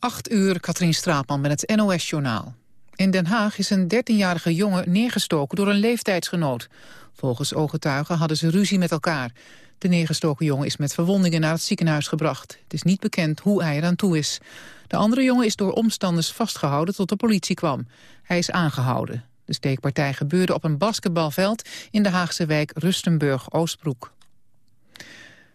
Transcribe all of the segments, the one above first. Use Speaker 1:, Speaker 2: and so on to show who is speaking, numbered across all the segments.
Speaker 1: 8 uur, Katrien Straatman met het NOS-journaal. In Den Haag is een 13-jarige jongen neergestoken door een leeftijdsgenoot. Volgens ooggetuigen hadden ze ruzie met elkaar. De neergestoken jongen is met verwondingen naar het ziekenhuis gebracht. Het is niet bekend hoe hij eraan toe is. De andere jongen is door omstanders vastgehouden tot de politie kwam. Hij is aangehouden. De steekpartij gebeurde op een basketbalveld in de Haagse wijk Rustenburg-Oostbroek.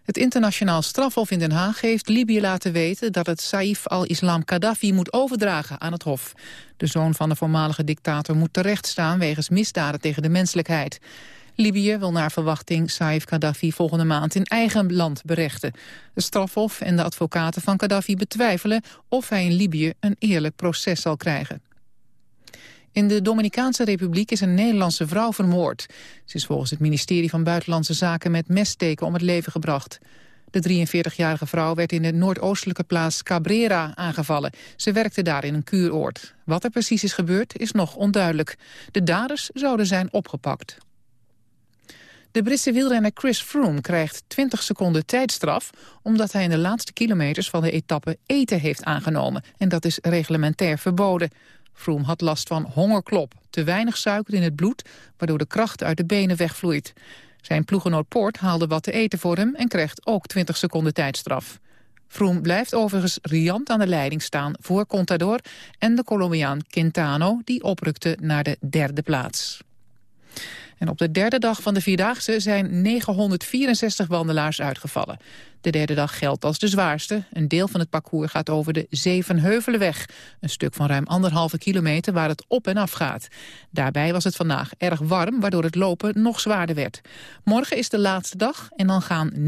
Speaker 1: Het internationaal strafhof in Den Haag heeft Libië laten weten dat het Saif al-Islam Gaddafi moet overdragen aan het hof. De zoon van de voormalige dictator moet terechtstaan wegens misdaden tegen de menselijkheid. Libië wil naar verwachting Saif Gaddafi volgende maand in eigen land berechten. De strafhof en de advocaten van Gaddafi betwijfelen of hij in Libië een eerlijk proces zal krijgen. In de Dominicaanse Republiek is een Nederlandse vrouw vermoord. Ze is volgens het ministerie van Buitenlandse Zaken met messteken om het leven gebracht. De 43-jarige vrouw werd in de noordoostelijke plaats Cabrera aangevallen. Ze werkte daar in een kuuroord. Wat er precies is gebeurd is nog onduidelijk. De daders zouden zijn opgepakt. De Britse wielrenner Chris Froome krijgt 20 seconden tijdstraf... omdat hij in de laatste kilometers van de etappe eten heeft aangenomen. En dat is reglementair verboden. Froome had last van hongerklop, te weinig suiker in het bloed... waardoor de kracht uit de benen wegvloeit. Zijn ploegenoot Poort haalde wat te eten voor hem... en krijgt ook 20 seconden tijdstraf. Froome blijft overigens riant aan de leiding staan voor Contador... en de Colombiaan Quintano, die oprukte naar de derde plaats. En op de derde dag van de Vierdaagse zijn 964 wandelaars uitgevallen. De derde dag geldt als de zwaarste. Een deel van het parcours gaat over de Zevenheuvelenweg. Een stuk van ruim anderhalve kilometer waar het op en af gaat. Daarbij was het vandaag erg warm, waardoor het lopen nog zwaarder werd. Morgen is de laatste dag en dan gaan 39.755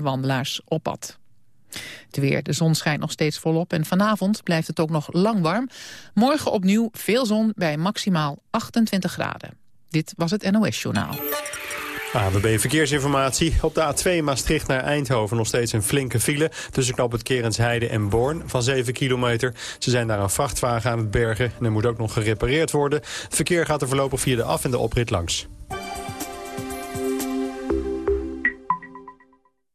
Speaker 1: wandelaars op pad. Het weer, de zon schijnt nog steeds volop en vanavond blijft het ook nog lang warm. Morgen opnieuw veel zon bij maximaal 28 graden. Dit was het NOS Journaal.
Speaker 2: ABB Verkeersinformatie. Op de A2 Maastricht naar Eindhoven nog steeds een flinke file... tussen knop het Kerensheide en Born van 7 kilometer. Ze zijn daar een vrachtwagen aan het bergen en er moet ook nog gerepareerd worden. Verkeer gaat er voorlopig via de af- en de oprit langs.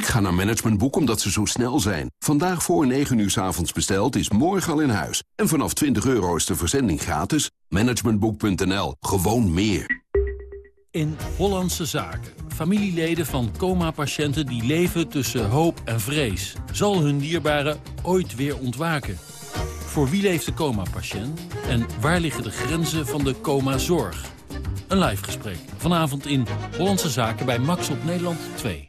Speaker 3: Ik ga naar Managementboek omdat ze zo snel zijn. Vandaag voor 9 uur s avonds besteld is morgen al in huis. En vanaf 20 euro is de verzending gratis. Managementboek.nl. Gewoon meer.
Speaker 4: In Hollandse Zaken. Familieleden van coma-patiënten die leven tussen hoop en vrees. Zal hun dierbare ooit weer ontwaken? Voor wie leeft de coma-patiënt? En waar liggen de grenzen van de coma-zorg? Een live gesprek. Vanavond in Hollandse Zaken bij Max op Nederland 2.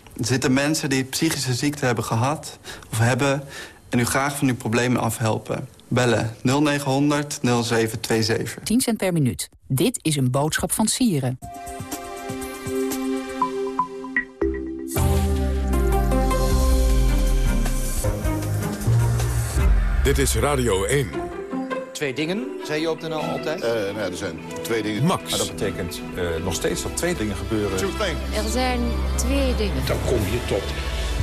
Speaker 5: Er zitten mensen die psychische ziekte hebben gehad of hebben... en u graag van uw problemen afhelpen. Bellen 0900 0727.
Speaker 6: 10 cent per minuut. Dit is een boodschap van Sieren.
Speaker 7: Dit is Radio 1.
Speaker 8: Twee dingen, zei je op de NL altijd?
Speaker 9: Uh, nou ja, er zijn twee dingen.
Speaker 7: Max.
Speaker 8: Maar dat betekent uh, nog steeds dat twee dingen gebeuren.
Speaker 10: Er zijn twee dingen.
Speaker 11: Dan kom je tot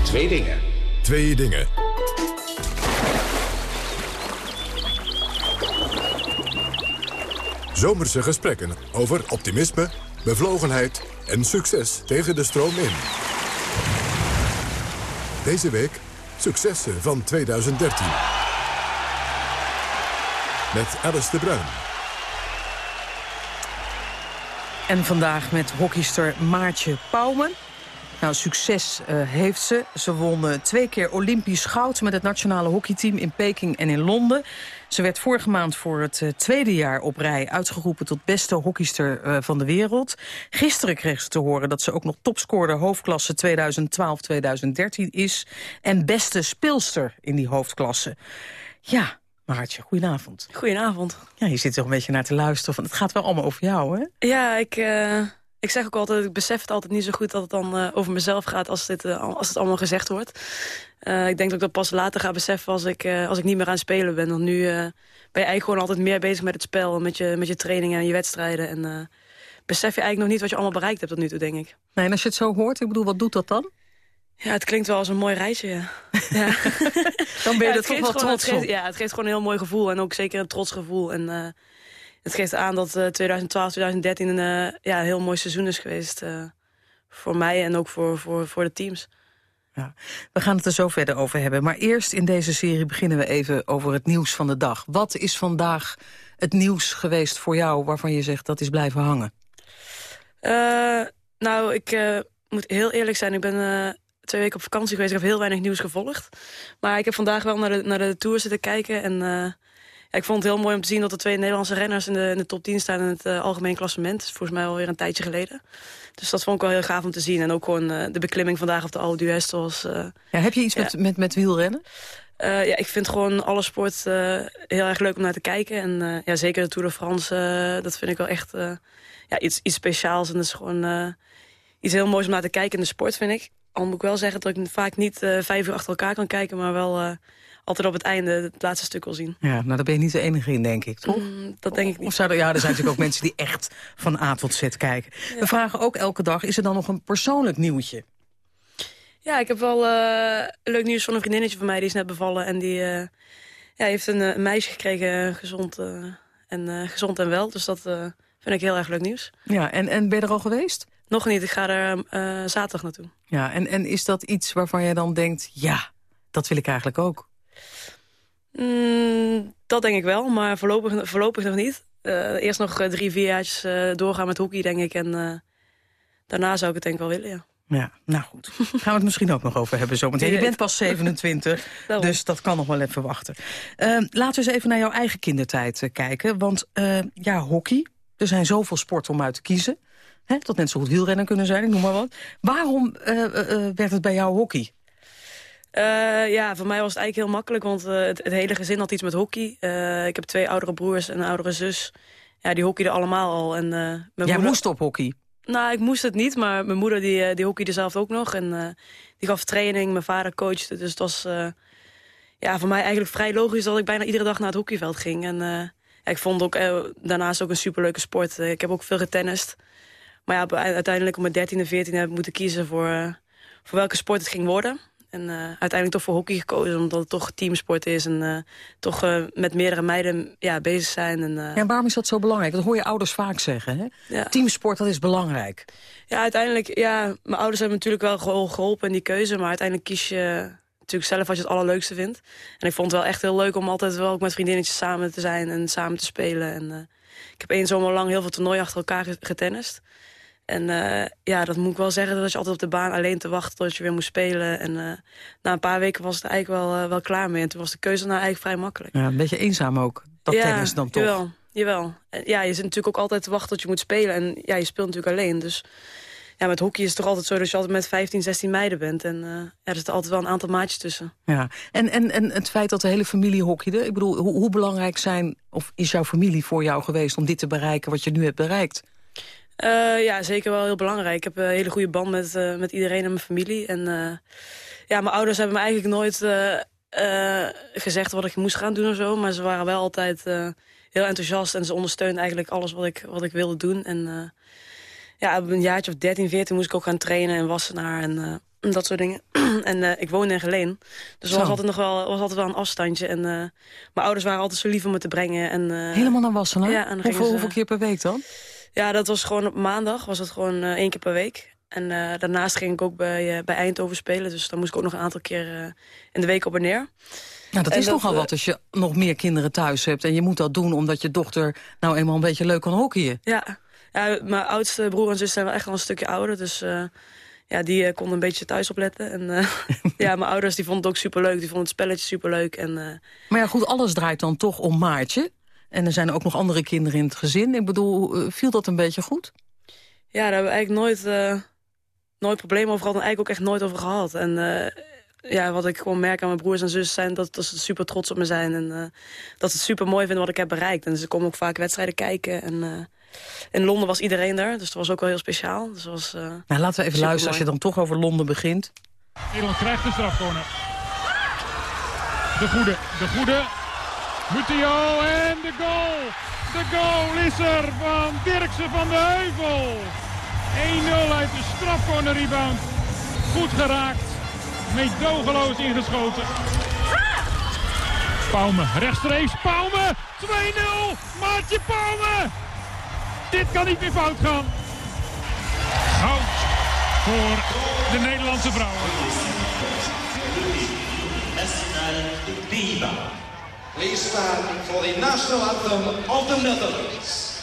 Speaker 11: twee dingen.
Speaker 7: Twee dingen. Zomerse gesprekken over optimisme, bevlogenheid en succes tegen de stroom in. Deze week successen van 2013 met Alice de Bruin.
Speaker 12: En vandaag met hockeyster Maartje Pauwmen. Nou, succes uh, heeft ze. Ze won uh, twee keer Olympisch goud met het nationale hockeyteam in Peking en in Londen. Ze werd vorige maand voor het uh, tweede jaar op rij uitgeroepen tot beste hockeyster van de wereld. Gisteren kreeg ze te horen dat ze ook nog topscorer hoofdklasse 2012-2013 is. En beste speelster in die hoofdklasse. Ja, Maartje, goedenavond.
Speaker 13: Goedenavond.
Speaker 12: Ja, je zit er een beetje naar te luisteren. Van, het gaat wel allemaal over jou, hè?
Speaker 13: Ja, ik, uh, ik zeg ook altijd, ik besef het altijd niet zo goed dat het dan uh, over mezelf gaat als, dit, uh, als het allemaal gezegd wordt. ik denk dat ik dat pas later ga beseffen als ik, als ik niet meer aan het spelen ben. Want nu ben je eigenlijk gewoon altijd meer bezig met het spel, met je, met je trainingen en je wedstrijden. En besef je eigenlijk nog niet wat je allemaal bereikt hebt tot nu toe, denk ik.
Speaker 12: Nee, en als je het zo hoort, ik bedoel, wat doet dat dan?
Speaker 13: Ja, het klinkt wel als een mooi reisje, ja. ja.
Speaker 12: Dan ben je ja, er toch wel trots
Speaker 13: op. Ja, het geeft gewoon een heel mooi gevoel en ook zeker een trots gevoel. En uh, het geeft aan dat uh, 2012, 2013 een uh, ja, heel mooi seizoen is geweest. Voor mij en ook voor, voor, voor de teams.
Speaker 12: Ja, we gaan het er zo verder over hebben. Maar eerst in deze serie beginnen we even over het nieuws van de dag. Wat is vandaag het nieuws geweest voor jou waarvan je zegt dat is blijven hangen?
Speaker 13: nou, ik moet heel eerlijk zijn. Ik ben twee weken op vakantie geweest. Ik heb heel weinig nieuws gevolgd. Maar ik heb vandaag wel naar de, naar de Tour zitten kijken. En uh, ja, ik vond het heel mooi om te zien dat er twee Nederlandse renners... in de, in de top 10 staan in het uh, algemeen klassement. Dat is volgens mij alweer een tijdje geleden. Dus dat vond ik wel heel gaaf om te zien. En ook gewoon uh, de beklimming vandaag op de Alpe d'Huez.
Speaker 12: ja, heb je iets ja. met, met, met wielrennen?
Speaker 13: Uh, ja, ik vind gewoon alle sport uh, heel erg leuk om naar te kijken. En uh, ja, zeker de Tour de France, dat vind ik wel echt ja, iets, iets speciaals. En dat is gewoon iets heel moois om naar te kijken in de sport, vind ik. Al moet ik wel zeggen dat ik vaak niet uh, vijf uur achter elkaar kan kijken... maar wel uh, altijd op het einde het laatste stuk wil zien.
Speaker 12: Ja, nou daar ben je niet de enige in, denk ik, toch? Mm,
Speaker 13: dat denk ik niet.
Speaker 12: Of zou er, ja, er zijn natuurlijk ook mensen die echt van A tot Z kijken. Ja. We vragen ook elke dag, is er dan nog een persoonlijk nieuwtje?
Speaker 13: Ja, ik heb wel uh, leuk nieuws van een vriendinnetje van mij. Die is net bevallen en die ja, heeft een, een, meisje gekregen, gezond, en, gezond en wel. Dus dat vind ik heel erg leuk nieuws.
Speaker 12: Ja, en, en ben je er al geweest?
Speaker 13: Nog niet, ik ga er uh, zaterdag naartoe.
Speaker 12: Ja, en, en is dat iets waarvan jij dan denkt... ja, dat wil ik eigenlijk ook?
Speaker 13: Mm, dat denk ik wel, maar voorlopig, voorlopig nog niet. Uh, eerst nog drie, vier jaar uh, doorgaan met hockey, denk ik. En daarna zou ik het denk ik wel willen, ja.
Speaker 12: Ja, nou goed. Gaan we het misschien ook nog over hebben zometeen. Je bent pas 27, dus dat kan nog wel even wachten. laten we eens even naar jouw eigen kindertijd kijken. Want ja, hockey, er zijn zoveel sporten om uit te kiezen. Hè, tot net zo goed wielrennen kunnen zijn, ik noem maar wat. Waarom uh, uh, werd het bij jou hockey?
Speaker 13: Uh, ja, voor mij was het eigenlijk heel makkelijk, want het, het, hele gezin had iets met hockey. ik heb twee oudere broers en een oudere zus. Ja, die hockeyden allemaal al. En, mijn
Speaker 12: Jij moeder... moest op hockey?
Speaker 13: Nou, ik moest het niet, maar mijn moeder die, die hockeyde zelf ook nog. En die gaf training, mijn vader coachte. Dus het was ja, voor mij eigenlijk vrij logisch dat ik bijna iedere dag naar het hockeyveld ging. En ja, ik vond ook daarnaast ook een superleuke sport. ik heb ook veel getennist. Maar ja, uiteindelijk om mijn 13 en 14 heb ik moeten kiezen voor, uh, voor welke sport het ging worden. En uh, uiteindelijk toch voor hockey gekozen, omdat het toch teamsport is. En uh, toch met meerdere meiden ja, bezig zijn. En,
Speaker 12: ja, en waarom is dat zo belangrijk? Dat hoor je ouders vaak zeggen. Hè? Ja. Teamsport, dat is belangrijk.
Speaker 13: Ja, uiteindelijk, ja, mijn ouders hebben natuurlijk wel geholpen in die keuze. Maar uiteindelijk kies je natuurlijk zelf wat je het allerleukste vindt. En ik vond het wel echt heel leuk om altijd wel ook met vriendinnetjes samen te zijn en samen te spelen. En ik heb één zomer lang heel veel toernooien achter elkaar getennist. En uh, ja, dat moet ik wel zeggen, dat je altijd op de baan alleen te wachten tot je weer moest spelen. En uh, na een paar weken was het eigenlijk wel, uh, wel klaar mee. En toen was de keuze nou eigenlijk vrij makkelijk.
Speaker 12: Ja, een beetje eenzaam ook, dat ja, tennis dan toch?
Speaker 13: Jawel, jawel. En, ja, je zit natuurlijk ook altijd te wachten tot je moet spelen. En ja, je speelt natuurlijk alleen. Dus ja, met hockey is het toch altijd zo dat je altijd met 15, 16 meiden bent. En er zit altijd wel een aantal maatjes tussen.
Speaker 12: Ja, en, en, en het feit dat de hele familie hockeyde. Ik bedoel, hoe, hoe belangrijk zijn, of is jouw familie voor jou geweest... om dit te bereiken wat je nu hebt bereikt?
Speaker 13: Uh, ja, zeker wel heel belangrijk. Ik heb een hele goede band met, uh, met iedereen in mijn familie. En uh, ja, mijn ouders hebben me eigenlijk nooit gezegd wat ik moest gaan doen of zo. Maar ze waren wel altijd heel enthousiast en ze ondersteunden eigenlijk alles wat ik, wat ik wilde doen. En ja, op een jaartje of 13, 14 moest ik ook gaan trainen in Wassenaar en dat soort dingen. en ik woonde in Geleen. Dus er was altijd nog wel, was altijd wel een afstandje. En mijn ouders waren altijd zo lief om me te brengen. En,
Speaker 12: Helemaal naar Wassenaar? Ja, en hoeveel, ze, hoeveel keer per week dan?
Speaker 13: Ja, dat was gewoon op maandag, was het gewoon uh, één keer per week. En uh, daarnaast ging ik ook bij, uh, bij Eindhoven spelen. Dus dan moest ik ook nog een aantal keer in de week op en neer.
Speaker 12: Nou, dat en is dat, nogal wat als je nog meer kinderen thuis hebt. En je moet dat doen omdat je dochter nou eenmaal een beetje leuk kan hockeyen.
Speaker 13: Ja, ja mijn oudste broer en zus zijn wel echt al een stukje ouder. Dus ja, die uh, konden een beetje thuis opletten. En uh, ja, mijn ouders die vonden het ook superleuk. Die vonden het spelletje superleuk. En, uh...
Speaker 12: Maar ja, goed, alles draait dan toch om Maartje. En er zijn ook nog andere kinderen in het gezin. Ik bedoel, viel dat een beetje goed?
Speaker 13: Ja, daar hebben we eigenlijk nooit, nooit problemen over gehad. En eigenlijk ook echt nooit over gehad. En ja, wat ik gewoon merk aan mijn broers en zussen zijn... dat, dat ze super trots op me zijn. En dat ze het super mooi vinden wat ik heb bereikt. En ze komen ook vaak wedstrijden kijken. En in Londen was iedereen er, dus dat was ook wel heel speciaal. Dus was, uh,
Speaker 12: nou, laten we even luisteren als je dan toch over Londen begint.
Speaker 14: Nederland krijgt een strafcorner. De goede, de goede. Mutio en de goal. De goal is er van Dirkse van de Heuvel. 1-0 uit de strafcorner rebound. Goed geraakt. Meedogenloos ingeschoten. Pauwme, rechtstreeks. Pauwme, 2-0. Maartje Pauwme. Dit kan niet meer fout gaan. Goud voor de Nederlandse vrouwen.
Speaker 11: Please stand for the national anthem of the Netherlands.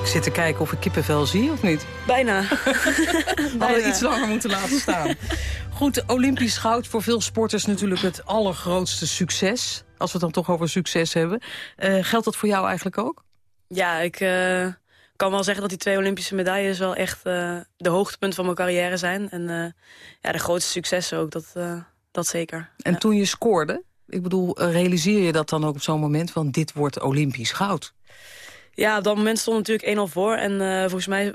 Speaker 12: Ik zit te kijken of ik kippenvel zie of niet.
Speaker 13: Bijna.
Speaker 12: Hadden we iets langer moeten laten staan. Goed, Olympisch goud voor veel sporters natuurlijk het allergrootste succes. Als we het dan toch over succes hebben. Uh, geldt dat voor jou eigenlijk ook?
Speaker 13: Ja, ik uh, kan wel zeggen dat die twee Olympische medailles wel echt uh, de hoogtepunt van mijn carrière zijn. En ja, de grootste successen ook, dat, dat zeker.
Speaker 12: En
Speaker 13: ja.
Speaker 12: toen je scoorde, ik bedoel, realiseer je dat dan ook op zo'n moment van dit wordt Olympisch goud?
Speaker 13: Ja, op dat moment stond natuurlijk 1-0 voor. En volgens mij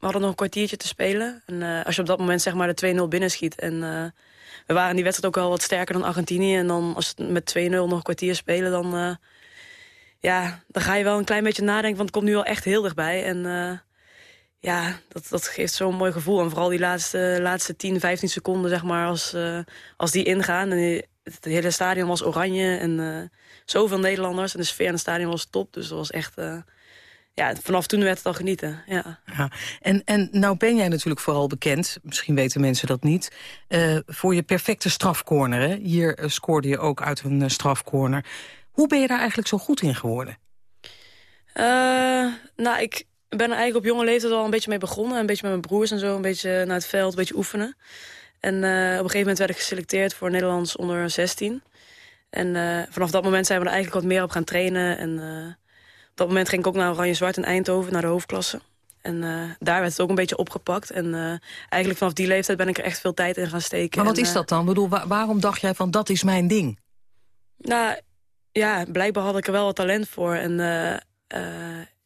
Speaker 13: we hadden nog een kwartiertje te spelen. En als je op dat moment zeg maar de 2-0 binnenschiet. En uh, we waren in die wedstrijd ook wel wat sterker dan Argentinië. En dan als het met 2-0 nog een kwartier spelen, dan, ja, dan ga je wel een klein beetje nadenken. Want het komt nu wel echt heel dichtbij. En ja, dat, dat geeft zo'n mooi gevoel. En vooral die laatste, laatste 10, 15 seconden, zeg maar, als, als die ingaan. En het hele stadion was oranje. En zoveel Nederlanders. En de sfeer in het stadion was top. Dus dat was echt ja, vanaf toen werd het al genieten. Ja.
Speaker 12: ja. En, en nou ben jij natuurlijk vooral bekend, misschien weten mensen dat niet... Voor je perfecte strafcorner. Hè? Hier scoorde je ook uit een strafcorner. Hoe ben je daar eigenlijk zo goed in geworden?
Speaker 13: nou, ik ben er eigenlijk op jonge leeftijd al een beetje mee begonnen. Een beetje met mijn broers en zo, een beetje naar het veld, een beetje oefenen. En op een gegeven moment werd ik geselecteerd voor Nederlands onder 16. En vanaf dat moment zijn we er eigenlijk wat meer op gaan trainen... en op dat moment ging ik ook naar Oranje-Zwart in Eindhoven, naar de hoofdklasse. En uh, daar werd het ook een beetje opgepakt. En uh, eigenlijk vanaf die leeftijd ben ik er echt veel tijd in gaan steken.
Speaker 12: Maar wat
Speaker 13: en,
Speaker 12: is dat dan? Ik bedoel, waar, waarom dacht jij van dat is mijn ding?
Speaker 13: Nou, ja, blijkbaar had ik er wel wat talent voor. En uh,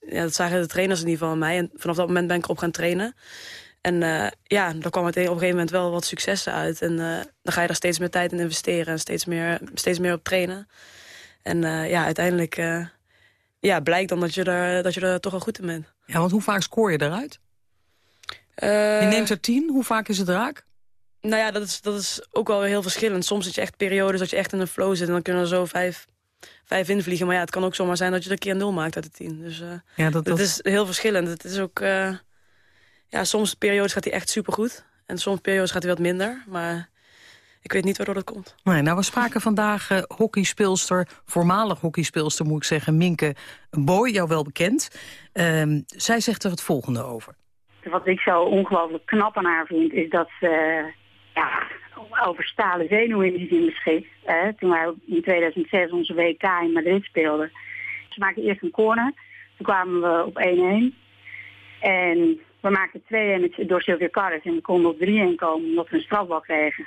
Speaker 13: ja, dat zagen de trainers in ieder geval aan mij. En vanaf dat moment ben ik op gaan trainen. En ja, daar kwam het op een gegeven moment wel wat successen uit. En dan ga je er steeds meer tijd in investeren. En steeds meer, steeds meer op trainen. En ja, uiteindelijk ja, blijkt dan dat je, er, dat je er toch wel goed in bent.
Speaker 12: Ja, want hoe vaak scoor je eruit? Je neemt er tien, hoe vaak is het raak?
Speaker 13: Nou ja, dat is, dat is ook wel heel verschillend. Soms zit je echt periodes dat je echt in een flow zit... en dan kunnen er zo vijf, vijf invliegen. Maar ja, het kan ook zomaar zijn dat je er een keer nul maakt uit de tien. Dus uh, ja, dat, dat... is heel verschillend. Het is ook... Uh, ja, soms periodes gaat hij echt supergoed. En soms periodes gaat hij wat minder. Maar ik weet niet waardoor dat komt.
Speaker 12: Nee, nou, we spraken vandaag uh, hockeyspeelster, voormalig hockeyspeelster moet ik zeggen, Minke Boy, jou wel bekend. Uh, zij zegt er het volgende over.
Speaker 15: Wat ik zo ongelooflijk knap aan haar vind, is dat ze ja, over stalen zenuwen in die zin beschikt. Uh, toen wij in 2006 onze WK in Madrid speelden. Ze maakten eerst een corner, toen kwamen we op 1-1. En we maakten 2-1 door Sylvia Carres en we konden op 3-1 komen omdat we een strafbal kregen.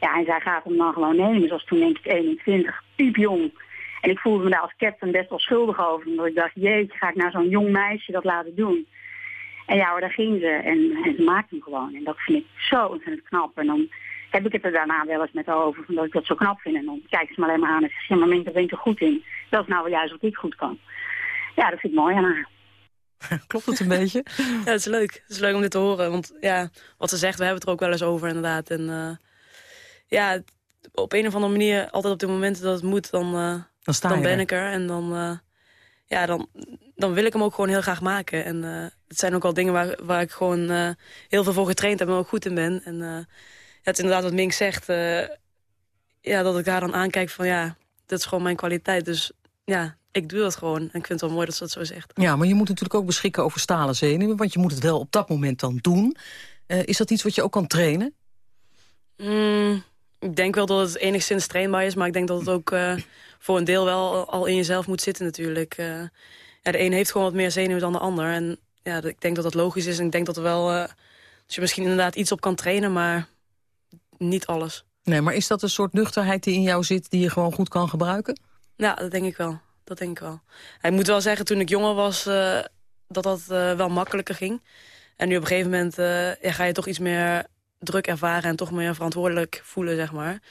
Speaker 15: Ja, en zij gaat hem dan gewoon nemen. Ze was toen denk ik 21, piepjong. En ik voelde me daar als captain best wel schuldig over. Omdat ik dacht, jeetje, ga ik nou zo'n jong meisje dat laten doen? En ja hoor, daar ging ze. En, en ze maakte hem gewoon. En dat vind ik zo ontzettend knap. En dan heb ik het er daarna wel eens met haar over. Omdat ik dat zo knap vind. En dan kijken ze me alleen maar aan en zeggen, ja, maar Mink, daar ben je er goed in. Dat is nou wel juist wat ik goed kan. Ja, dat vind ik mooi aan haar.
Speaker 12: Klopt het een beetje?
Speaker 13: Ja, het is leuk. Het is leuk om dit te horen. Want ja, wat ze zegt, we hebben het er ook wel eens over inderdaad. En uh, ja, op een of andere manier, altijd op de momenten dat het moet, dan, uh,
Speaker 12: dan, sta
Speaker 13: dan ben
Speaker 12: er.
Speaker 13: ik er. En dan, uh, ja, dan, dan wil ik hem ook gewoon heel graag maken. En uh, het zijn ook wel dingen waar, waar ik gewoon heel veel voor getraind heb en ook goed in ben. En het inderdaad wat Mink zegt, ja, dat ik daar dan aankijk van ja, dat is gewoon mijn kwaliteit. Dus ja, ik doe dat gewoon. En ik vind het wel mooi dat ze dat zo zegt.
Speaker 12: Ja, maar je moet natuurlijk ook beschikken over stalen zenuwen... want je moet het wel op dat moment dan doen. Uh, is dat iets wat je ook kan trainen?
Speaker 13: Mm, ik denk wel dat het enigszins trainbaar is... maar ik denk dat het ook uh, voor een deel wel al in jezelf moet zitten natuurlijk. Uh, ja, de een heeft gewoon wat meer zenuwen dan de ander. En ja, ik denk dat dat logisch is. En ik denk dat er wel... dat je misschien inderdaad iets op kan trainen, maar niet alles.
Speaker 12: Nee, maar is dat een soort nuchterheid die in jou zit... die je gewoon goed kan gebruiken?
Speaker 13: Ja, dat denk ik wel. Dat denk ik wel. Ik moet wel zeggen, toen ik jonger was, uh, dat dat uh, wel makkelijker ging. En nu op een gegeven moment uh, ja, ga je toch iets meer druk ervaren... en toch meer verantwoordelijk voelen, zeg maar.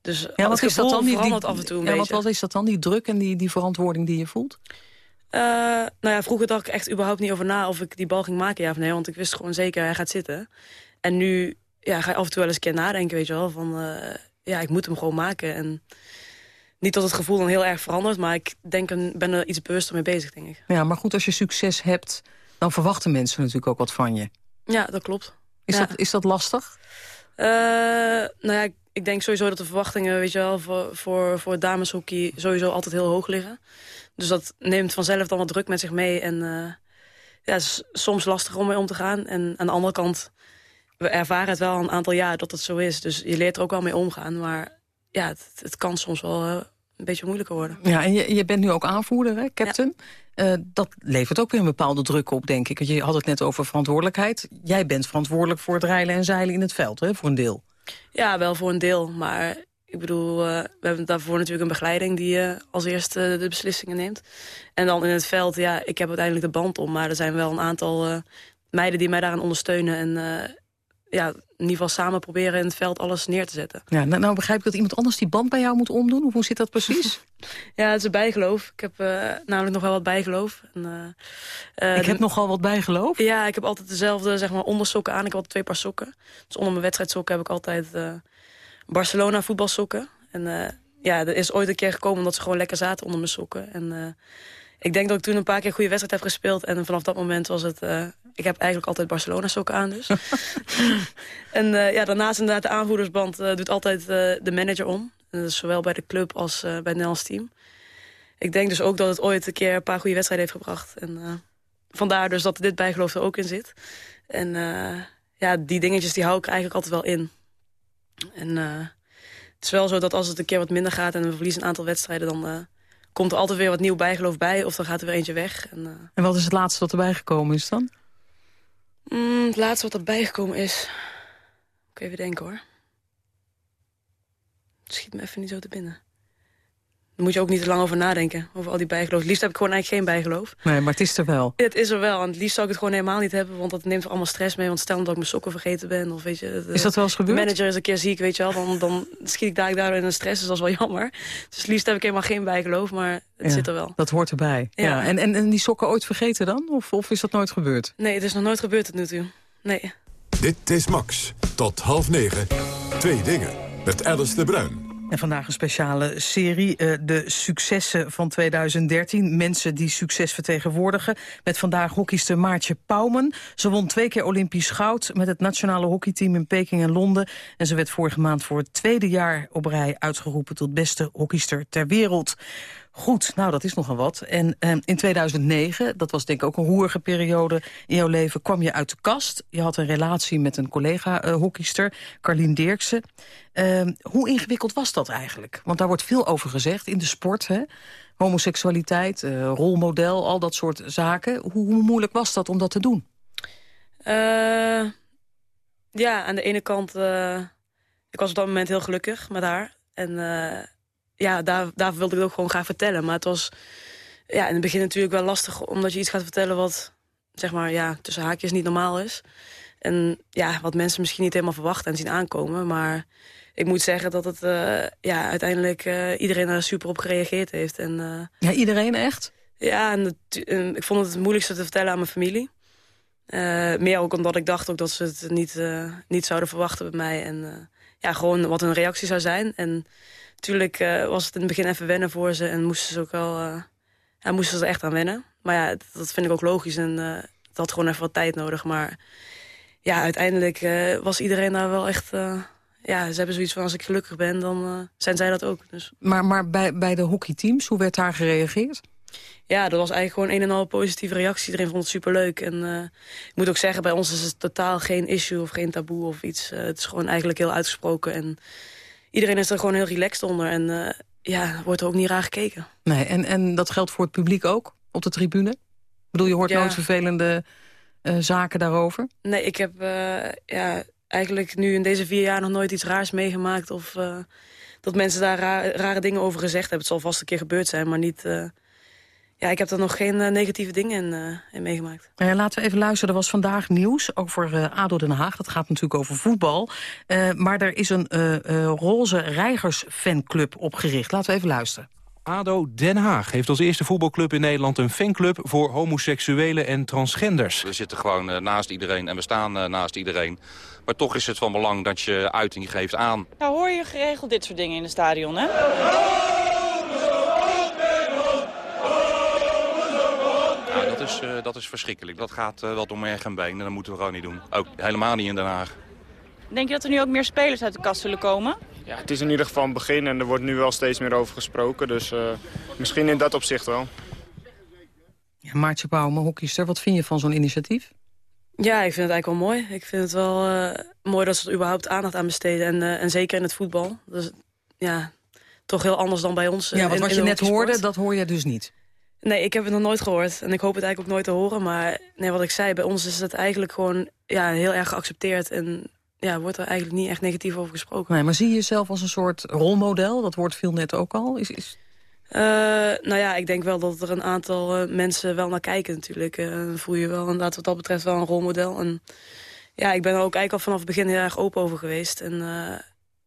Speaker 13: Dus
Speaker 12: ja, wat is dat dan? Die, die,
Speaker 13: af en toe
Speaker 12: ja, wat is dat dan, die druk en die, die verantwoording die je voelt?
Speaker 13: nou ja, vroeger dacht ik echt überhaupt niet over na of ik die bal ging maken, ja of nee. Want ik wist gewoon zeker, hij gaat zitten. En nu ja, ga je af en toe wel eens een keer nadenken, weet je wel. Van, ja, ik moet hem gewoon maken. En niet dat het gevoel dan heel erg verandert, maar ik denk een, ben er iets bewuster mee bezig, denk ik.
Speaker 12: Ja, maar goed, als je succes hebt, dan verwachten mensen natuurlijk ook wat van je.
Speaker 13: Ja, dat klopt.
Speaker 12: Is,
Speaker 13: ja.
Speaker 12: dat, is dat lastig?
Speaker 13: Uh, nou ja, ik, ik, denk sowieso dat de verwachtingen, weet je wel, voor, voor, voor dameshockey sowieso altijd heel hoog liggen. Dus dat neemt vanzelf dan wat druk met zich mee. En uh, ja, het is soms lastig om mee om te gaan. En aan de andere kant, we ervaren het wel een aantal jaar dat het zo is. Dus je leert er ook wel mee omgaan, maar ja, het, het kan soms wel uh, een beetje moeilijker worden.
Speaker 12: Ja, en je, je bent nu ook aanvoerder, hè, captain. Ja. Uh, dat levert ook weer een bepaalde druk op, denk ik. Je had het net over verantwoordelijkheid. Jij bent verantwoordelijk voor het rijlen en zeilen in het veld, hè, voor een deel.
Speaker 13: Ja, wel voor een deel. Maar ik bedoel, uh, we hebben daarvoor natuurlijk een begeleiding... die als eerste de beslissingen neemt. En dan in het veld, ja, ik heb uiteindelijk de band om... maar er zijn wel een aantal meiden die mij daaraan ondersteunen... en ja, in ieder geval samen proberen in het veld alles neer te zetten.
Speaker 12: Ja, nou, nou begrijp ik dat iemand anders die band bij jou moet omdoen. Hoe zit dat precies?
Speaker 13: ja, het is een bijgeloof. Ik heb uh, namelijk nog wel wat bijgeloof. En, uh,
Speaker 12: uh, ik heb nogal wat bijgeloof?
Speaker 13: Ja, ik heb altijd dezelfde zeg maar, ondersokken aan. Ik heb altijd twee paar sokken. Dus onder mijn wedstrijdsokken heb ik altijd Barcelona voetbalsokken. En ja, er is ooit een keer gekomen omdat ze gewoon lekker zaten onder mijn sokken. En ik denk dat ik toen een paar keer een goede wedstrijd heb gespeeld. En vanaf dat moment was het... Uh, ik heb eigenlijk altijd Barcelona sokken aan dus. en uh, ja, daarnaast inderdaad de aanvoerdersband uh, doet altijd de manager om. En dat is zowel bij de club als bij het Nederlands team. Ik denk dus ook dat het ooit een keer een paar goede wedstrijden heeft gebracht. En vandaar dus dat dit bijgeloof er ook in zit. En ja, die dingetjes die hou ik eigenlijk altijd wel in. En het is wel zo dat als het een keer wat minder gaat... en we verliezen een aantal wedstrijden... dan komt er altijd weer wat nieuw bijgeloof bij. Of dan gaat er weer eentje weg. En, uh...
Speaker 12: en wat is het laatste wat erbij gekomen is dan?
Speaker 13: Mm, het laatste wat erbij gekomen is... Moet ik even denken hoor. Het schiet me even niet zo te binnen. Daar moet je ook niet te lang over nadenken. Over al die bijgeloof. Het liefst heb ik gewoon eigenlijk geen bijgeloof.
Speaker 12: Nee, maar het is er wel.
Speaker 13: Het is er wel. En het liefst zou ik het gewoon helemaal niet hebben. Want dat neemt allemaal stress mee. Want stel dat ik mijn sokken vergeten ben. Of weet je, de,
Speaker 12: is dat wel eens gebeurd?
Speaker 13: De manager is een keer ziek, weet je wel. Dan, dan schiet ik daar, daardoor in een stress. Dus dat is wel jammer. Dus het liefst heb ik helemaal geen bijgeloof. Maar het
Speaker 12: ja,
Speaker 13: zit er wel.
Speaker 12: Dat hoort erbij. Ja. ja. En, en, en die sokken ooit vergeten dan? Of, of is dat nooit gebeurd?
Speaker 13: Nee, het is nog nooit gebeurd tot nu toe. Nee.
Speaker 7: Dit is Max. Tot half negen. Twee dingen. Met Alice de Bruin.
Speaker 12: En vandaag een speciale serie, uh, de successen van 2013. Mensen die succes vertegenwoordigen. Met vandaag hockeyster Maartje Pauwmen. Ze won twee keer Olympisch goud met het nationale hockeyteam in Peking en Londen. En ze werd vorige maand voor het tweede jaar op rij uitgeroepen tot beste hockeyster ter wereld. Goed, nou dat is nogal wat. En eh, in 2009, dat was denk ik ook een roerige periode in jouw leven... kwam je uit de kast. Je had een relatie met een collega-hockeyster, uh, Carlien Dirksen. Uh, hoe ingewikkeld was dat eigenlijk? Want daar wordt veel over gezegd in de sport, hè? Homoseksualiteit, uh, rolmodel, al dat soort zaken. Hoe, hoe, moeilijk was dat om dat te doen?
Speaker 13: Uh, ja, aan de ene kant... Uh, ik was op dat moment heel gelukkig met haar. En ja, daar, daar wilde ik het ook gewoon graag vertellen. Maar het was ja, in het begin natuurlijk wel lastig... omdat je iets gaat vertellen wat, zeg maar, ja, tussen haakjes niet normaal is. En ja, wat mensen misschien niet helemaal verwachten en zien aankomen. Maar ik moet zeggen dat het uh, ja, uiteindelijk uh, iedereen er super op gereageerd heeft. En, uh,
Speaker 12: ja, iedereen echt?
Speaker 13: Ja, en, het, en, ik vond het het moeilijkste te vertellen aan mijn familie. meer ook omdat ik dacht ook dat ze het niet, niet zouden verwachten bij mij. En ja, gewoon wat hun reactie zou zijn. En natuurlijk was het in het begin even wennen voor ze. En moesten ze ook wel ja, moesten ze er echt aan wennen. Maar ja, dat vind ik ook logisch. En het had gewoon even wat tijd nodig. Maar ja, uiteindelijk uh, was iedereen daar wel echt... Uh, ja, ze hebben zoiets van als ik gelukkig ben, dan uh, zijn zij dat ook. Dus.
Speaker 12: Maar, maar bij, bij de hockeyteams, hoe werd daar gereageerd?
Speaker 13: Ja, dat was eigenlijk gewoon een en al positieve reactie. Iedereen vond het superleuk. En uh, ik moet ook zeggen, bij ons is het totaal geen issue of geen taboe of iets. Uh, het is gewoon eigenlijk heel uitgesproken. En iedereen is er gewoon heel relaxed onder. En uh, ja, wordt er ook niet raar gekeken.
Speaker 12: Nee, en, en dat geldt voor het publiek ook op de tribune? Ik bedoel, je hoort ja. nooit vervelende zaken daarover?
Speaker 13: Nee, ik heb ja, eigenlijk nu in deze vier jaar nog nooit iets raars meegemaakt. Of dat mensen daar ra rare dingen over gezegd hebben. Het zal vast een keer gebeurd zijn, maar niet ja, ik heb er nog geen uh, negatieve dingen in, uh, in meegemaakt.
Speaker 12: Ja, laten we even luisteren. Er was vandaag nieuws over uh, ADO Den Haag. Dat gaat natuurlijk over voetbal. maar er is een roze reigers fanclub opgericht. Laten we even luisteren.
Speaker 16: ADO Den Haag heeft als eerste voetbalclub in Nederland een fanclub voor homoseksuelen en transgenders.
Speaker 8: We zitten gewoon naast iedereen en we staan naast iedereen. Maar toch is het van belang dat je uiting geeft aan.
Speaker 17: Nou hoor je geregeld dit soort dingen in het stadion, hè?
Speaker 8: Is, uh, dat is verschrikkelijk. Dat gaat uh, wel door merg en been en dat moeten we gewoon niet doen. Ook helemaal niet in Den Haag.
Speaker 17: Denk je dat er nu ook meer spelers uit de kast zullen komen?
Speaker 18: Ja, het is in ieder geval een begin en er wordt nu wel steeds meer over gesproken. Dus uh, misschien in dat opzicht wel.
Speaker 12: Ja, Maartje Bouwman, hockeyster, wat vind je van zo'n initiatief?
Speaker 13: Ja, ik vind het eigenlijk wel mooi. Ik vind het wel mooi dat ze er überhaupt aandacht aan besteden. En, en zeker in het voetbal. Dus ja, toch heel anders dan bij ons.
Speaker 12: Ja, want wat je net hoorde, dat hoor je dus niet.
Speaker 13: Nee, ik heb het nog nooit gehoord. En ik hoop het eigenlijk ook nooit te horen. Maar nee, wat ik zei, bij ons is het eigenlijk gewoon ja, heel erg geaccepteerd. En ja, wordt er eigenlijk niet echt negatief over gesproken.
Speaker 12: Nee, maar zie je jezelf als een soort rolmodel? Dat woord viel net ook al. Is, is...
Speaker 13: Uh, nou ja, ik denk wel dat er een aantal uh, mensen wel naar kijken natuurlijk. Uh, voel je wel inderdaad wat dat betreft wel een rolmodel. En ja, ik ben er ook eigenlijk al vanaf het begin heel erg open over geweest. En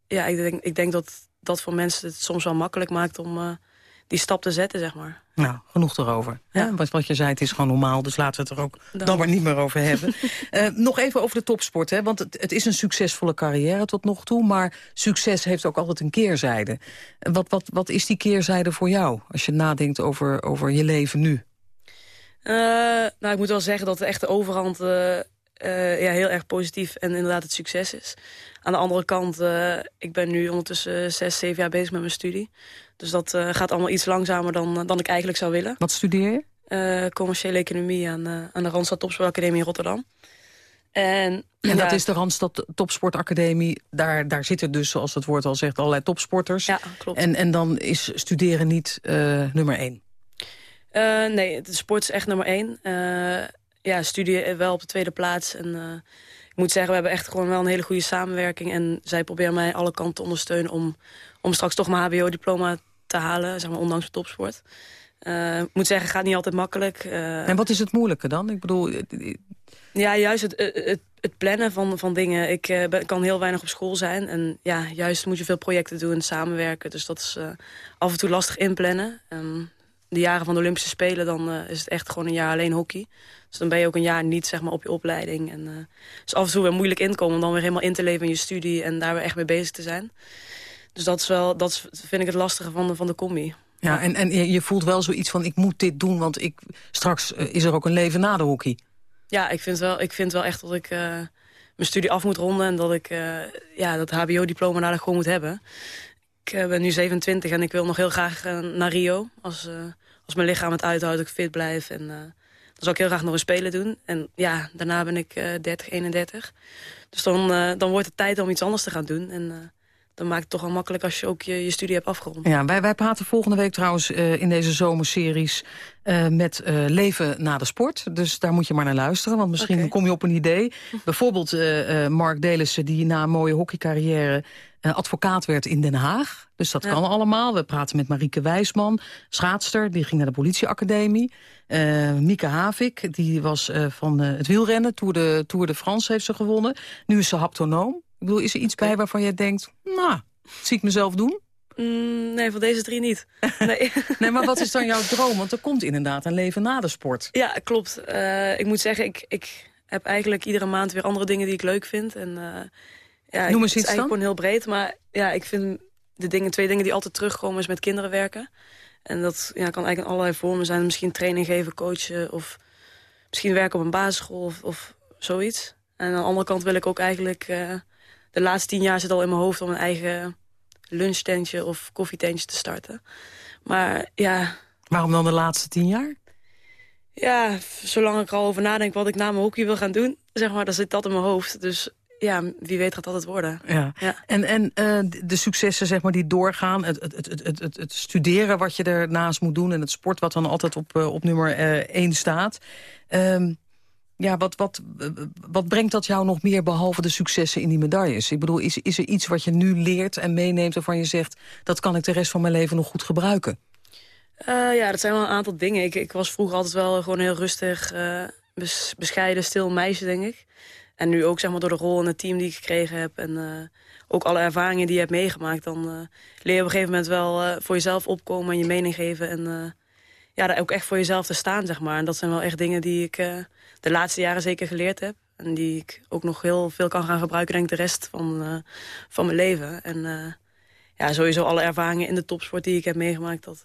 Speaker 13: ja, ik denk, ik denk dat dat voor mensen het soms wel makkelijk maakt om die stap te zetten, zeg maar.
Speaker 12: Nou, genoeg erover. Ja. Wat, wat je zei, het is gewoon normaal, dus laten we het er ook dan, dan maar niet meer over hebben. uh, nog even over de topsport, hè? want het, het, is een succesvolle carrière tot nog toe... maar succes heeft ook altijd een keerzijde. Wat, wat, wat is die keerzijde voor jou, als je nadenkt over, over je leven nu?
Speaker 13: Uh, nou, ik moet wel zeggen dat de echte overhand uh, ja, heel erg positief en inderdaad het succes is. Aan de andere kant, ik ben nu ondertussen zes, zeven jaar bezig met mijn studie. Dus dat uh, gaat allemaal iets langzamer dan, dan ik eigenlijk zou willen.
Speaker 12: Wat studeer je?
Speaker 13: Uh, commerciële economie aan, uh, aan de Randstad Topsportacademie in Rotterdam.
Speaker 12: En, en dat is de Randstad Topsportacademie. Daar, daar zitten dus, zoals het woord al zegt, allerlei topsporters.
Speaker 13: Ja, klopt.
Speaker 12: En, en dan is studeren niet nummer één?
Speaker 13: nee, de sport is echt nummer één. ja, studie wel op de tweede plaats. En ik moet zeggen, we hebben echt gewoon wel een hele goede samenwerking. En zij proberen mij alle kanten te ondersteunen om, om straks toch mijn hbo-diploma te halen. Zeg maar, ondanks de topsport. Uh, ik moet zeggen, het gaat niet altijd makkelijk. Uh,
Speaker 12: en wat is het moeilijke dan? Ik bedoel...
Speaker 13: Ja, juist het, het, het plannen van, van dingen. Ik uh, ben, kan heel weinig op school zijn. En ja, juist moet je veel projecten doen, samenwerken. Dus dat is af en toe lastig inplannen. Um, de jaren van de Olympische Spelen, dan is het echt gewoon een jaar alleen hockey. Dus dan ben je ook een jaar niet zeg maar, op je opleiding. En, dus af en toe weer moeilijk inkomen om dan weer helemaal in te leven in je studie... en daar weer echt mee bezig te zijn. Dus dat, is wel, dat vind ik het lastige van de, van de combi.
Speaker 12: Ja, en, en je voelt wel zoiets van, ik moet dit doen... want ik, straks uh, is er ook een leven na de hockey.
Speaker 13: Ja, ik vind wel, ik vind wel echt dat ik uh, mijn studie af moet ronden... en dat ik ja, dat hbo-diploma daar gewoon moet hebben. Ik ben nu 27 en ik wil nog heel graag naar Rio... als, als mijn lichaam het uithoudt, ik fit blijf... en dan zou ik heel graag nog een spelen doen. En ja, daarna ben ik uh, 30, 31. Dus dan, dan wordt het tijd om iets anders te gaan doen. En dan maakt het toch wel makkelijk als je ook je, je studie hebt afgerond.
Speaker 12: Ja, wij, wij praten volgende week trouwens uh, in deze zomerseries uh, met uh, Leven na de sport. Dus daar moet je maar naar luisteren, want misschien okay. kom je op een idee. Bijvoorbeeld Mark Delissen, die na een mooie hockeycarrière advocaat werd in Den Haag. Dus dat ja. kan allemaal. We praten met Marieke Wijsman, schaatster, die ging naar de politieacademie. Uh, Mieke Havik, die was uh, van uh, het wielrennen. Tour de, Tour de France heeft ze gewonnen. Nu is ze haptonoom. Ik bedoel, is er iets okay. bij waarvan jij denkt... nou, zie ik mezelf doen?
Speaker 13: Mm, nee, van deze drie niet. Nee.
Speaker 12: nee, maar wat is dan jouw droom? Want er komt inderdaad een leven na de sport.
Speaker 13: Ja, klopt. ik moet zeggen, ik, ik heb eigenlijk iedere maand weer andere dingen die ik leuk vind. En, ja,
Speaker 12: Noem eens
Speaker 13: iets
Speaker 12: dan.
Speaker 13: Het is eigenlijk gewoon heel breed. Maar ja, ik vind de dingen, twee dingen die altijd terugkomen... is met kinderen werken. En dat ja, kan eigenlijk in allerlei vormen zijn. Misschien training geven, coachen of misschien werken op een basisschool of, of zoiets. En aan de andere kant wil ik ook eigenlijk... Uh, de laatste tien jaar zit al in mijn hoofd om een eigen lunchtentje of koffietentje te starten. Maar ja...
Speaker 12: Waarom dan de laatste tien jaar?
Speaker 13: Ja, zolang ik er al over nadenk wat ik na mijn hockey wil gaan doen... zeg maar, dan zit dat in mijn hoofd. Dus ja, wie weet gaat dat het worden.
Speaker 12: Ja. En, en uh, de successen zeg maar, die doorgaan, het, het, het, het, het, studeren wat je ernaast moet doen... en het sport wat dan altijd op, uh, op nummer uh, één staat... Um, ja, wat, wat, wat brengt dat jou nog meer behalve de successen in die medailles? Ik bedoel, is, is er iets wat je nu leert en meeneemt waarvan je zegt... dat kan ik de rest van mijn leven nog goed gebruiken?
Speaker 13: Uh, ja, dat zijn wel een aantal dingen. Ik, ik was vroeger altijd wel gewoon heel rustig, bes, bescheiden, stil meisje, denk ik. En nu ook zeg maar door de rol in het team die ik gekregen heb... en uh, ook alle ervaringen die je hebt meegemaakt... dan leer je op een gegeven moment wel voor jezelf opkomen en je mening geven... en ja, daar ook echt voor jezelf te staan, zeg maar. En dat zijn wel echt dingen die ik de laatste jaren zeker geleerd heb. En die ik ook nog heel veel kan gaan gebruiken, denk ik, de rest van, van mijn leven. En ja, sowieso alle ervaringen in de topsport die ik heb meegemaakt... dat,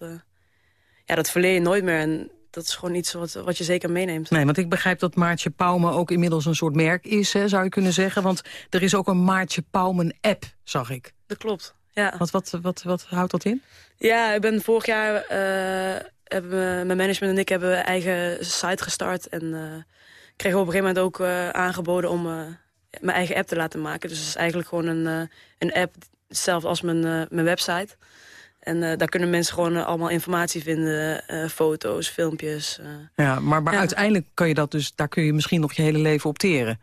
Speaker 13: ja, dat verleer je nooit meer. En dat is gewoon iets wat, wat je zeker meeneemt.
Speaker 12: Nee, want ik begrijp dat Maartje Pauwme ook inmiddels een soort merk is, hè, zou je kunnen zeggen. Want er is ook een Maartje Pauwmen-app, zag ik.
Speaker 13: Dat klopt, ja.
Speaker 12: Wat, wat, wat, wat houdt dat in?
Speaker 13: Ja, ik ben vorig jaar... Mijn management en ik hebben een eigen site gestart. En uh, kregen op een gegeven moment ook uh, aangeboden om mijn eigen app te laten maken. Dus het is eigenlijk gewoon een, een app, hetzelfde als mijn, mijn website... En uh, daar kunnen mensen gewoon uh, allemaal informatie vinden. Uh, foto's, filmpjes.
Speaker 12: ja, maar, maar ja. uiteindelijk kan je dat dus... daar kun je misschien nog je hele leven opteren.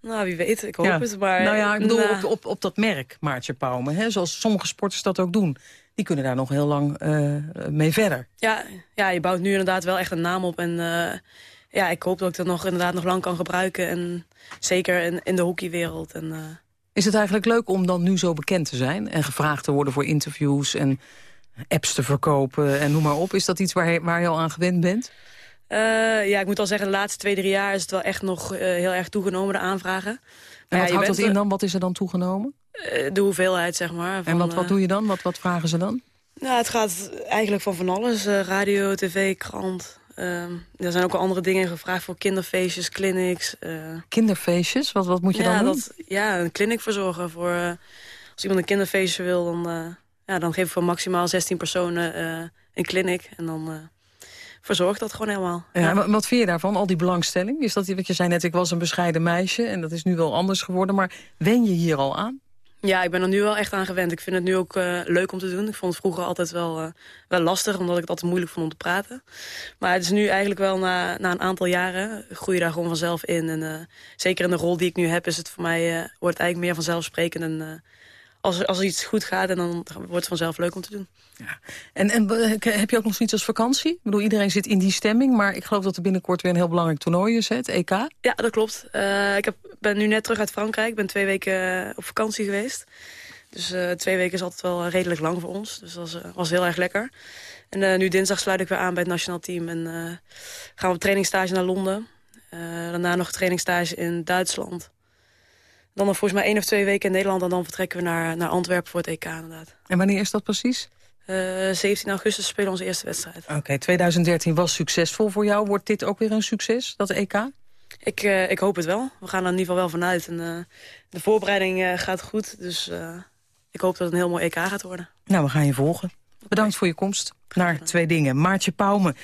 Speaker 13: Nou, wie weet. Ik hoop ja. het. Maar,
Speaker 12: nou ja, ik bedoel op, op, op, dat merk, Maartje Pauwme. Hè, zoals sommige sporters dat ook doen. Die kunnen daar nog heel lang mee verder.
Speaker 13: Ja, ja, je bouwt nu inderdaad wel echt een naam op. En ja, ik hoop dat ik dat nog inderdaad nog lang kan gebruiken. En zeker in, in de hockeywereld. En,
Speaker 12: is het eigenlijk leuk om dan nu zo bekend te zijn... en gevraagd te worden voor interviews en apps te verkopen en noem maar op? Is dat iets waar je, waar je al aan gewend bent?
Speaker 13: Uh, ja, ik moet al zeggen, de laatste twee, drie jaar is het wel echt nog uh, heel erg toegenomen, de aanvragen.
Speaker 12: En maar wat ja, houdt dat in dan? Wat is er dan toegenomen?
Speaker 13: Uh, de hoeveelheid, zeg maar.
Speaker 12: Van, en wat, wat doe je dan? Wat, wat vragen ze dan?
Speaker 13: Nou, het gaat eigenlijk van van alles. radio, tv, krant, Uh, er zijn ook al andere dingen gevraagd voor kinderfeestjes, clinics. Uh.
Speaker 12: Kinderfeestjes? Wat, wat moet je
Speaker 13: ja,
Speaker 12: dan doen?
Speaker 13: Dat, ja, een clinic verzorgen. Voor, als iemand een kinderfeestje wil, dan, ja, dan geef ik voor maximaal 16 personen een clinic. En dan verzorg dat gewoon helemaal.
Speaker 12: Ja, ja. Wat vind je daarvan, al die belangstelling? Is dat wat je zei net, ik was een bescheiden meisje en dat is nu wel anders geworden. Maar wen je hier al aan?
Speaker 13: Ja, ik ben er nu wel echt aan gewend. Ik vind het nu ook uh, leuk om te doen. Ik vond het vroeger altijd wel, uh, wel lastig, omdat ik het altijd moeilijk vond om te praten. Maar het is nu eigenlijk wel na, na een aantal jaren, groei je daar gewoon vanzelf in. En uh, zeker in de rol die ik nu heb, is het voor mij, wordt eigenlijk meer vanzelfsprekend. En als, als iets goed gaat, en dan wordt het vanzelf leuk om te doen.
Speaker 12: Ja. En, en heb je ook nog zoiets als vakantie? Ik bedoel, iedereen zit in die stemming, maar ik geloof dat er binnenkort weer een heel belangrijk toernooi is, het EK?
Speaker 13: Ja, dat klopt. Uh, ik heb, ben nu net terug uit Frankrijk. Ik ben twee weken op vakantie geweest. Dus uh, twee weken is altijd wel redelijk lang voor ons. Dus dat was, uh, was heel erg lekker. En uh, nu dinsdag sluit ik weer aan bij het nationaal team. En gaan we op trainingstage naar Londen. daarna nog een trainingstage in Duitsland. Dan nog volgens mij één of twee weken in Nederland. En dan vertrekken we naar, naar Antwerpen voor het EK inderdaad.
Speaker 12: En wanneer is dat precies?
Speaker 13: Uh, 17 augustus spelen we onze eerste wedstrijd.
Speaker 12: Oké, okay, 2013 was succesvol voor jou. Wordt dit ook weer een succes, dat EK?
Speaker 13: Ik, uh, ik hoop het wel. We gaan er in ieder geval wel vanuit. En, uh, de voorbereiding gaat goed, dus ik hoop dat het een heel mooi EK gaat worden.
Speaker 12: Nou, we gaan je volgen. Bedankt voor je komst naar Twee Dingen. Maartje Pauwme,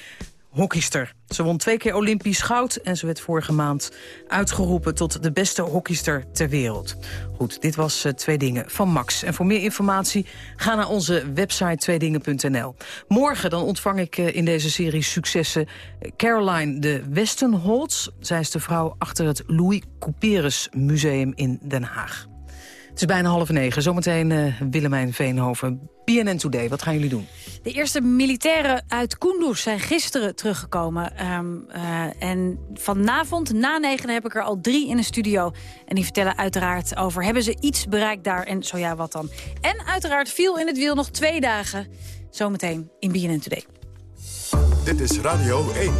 Speaker 12: hockeyster. Ze won twee keer Olympisch goud en ze werd vorige maand uitgeroepen tot de beste hockeyster ter wereld. Goed, dit was uh, Twee Dingen van Max. En voor meer informatie ga naar onze website tweedingen.nl. Morgen dan ontvang ik uh, in deze serie successen Caroline de Westenholz. Zij is de vrouw achter het Louis Couperus Museum in Den Haag. Het is bijna half negen. Zometeen uh, Willemijn Veenhoven. BNN Today, wat gaan jullie doen?
Speaker 19: De eerste militairen uit Kunduz zijn gisteren teruggekomen. Um, uh, en vanavond, na negen, heb ik er al drie in de studio. En die vertellen uiteraard over, hebben ze iets bereikt daar? En zo ja, wat dan? En uiteraard viel in het wiel nog twee dagen. Zometeen in BNN Today.
Speaker 7: Dit is Radio 1.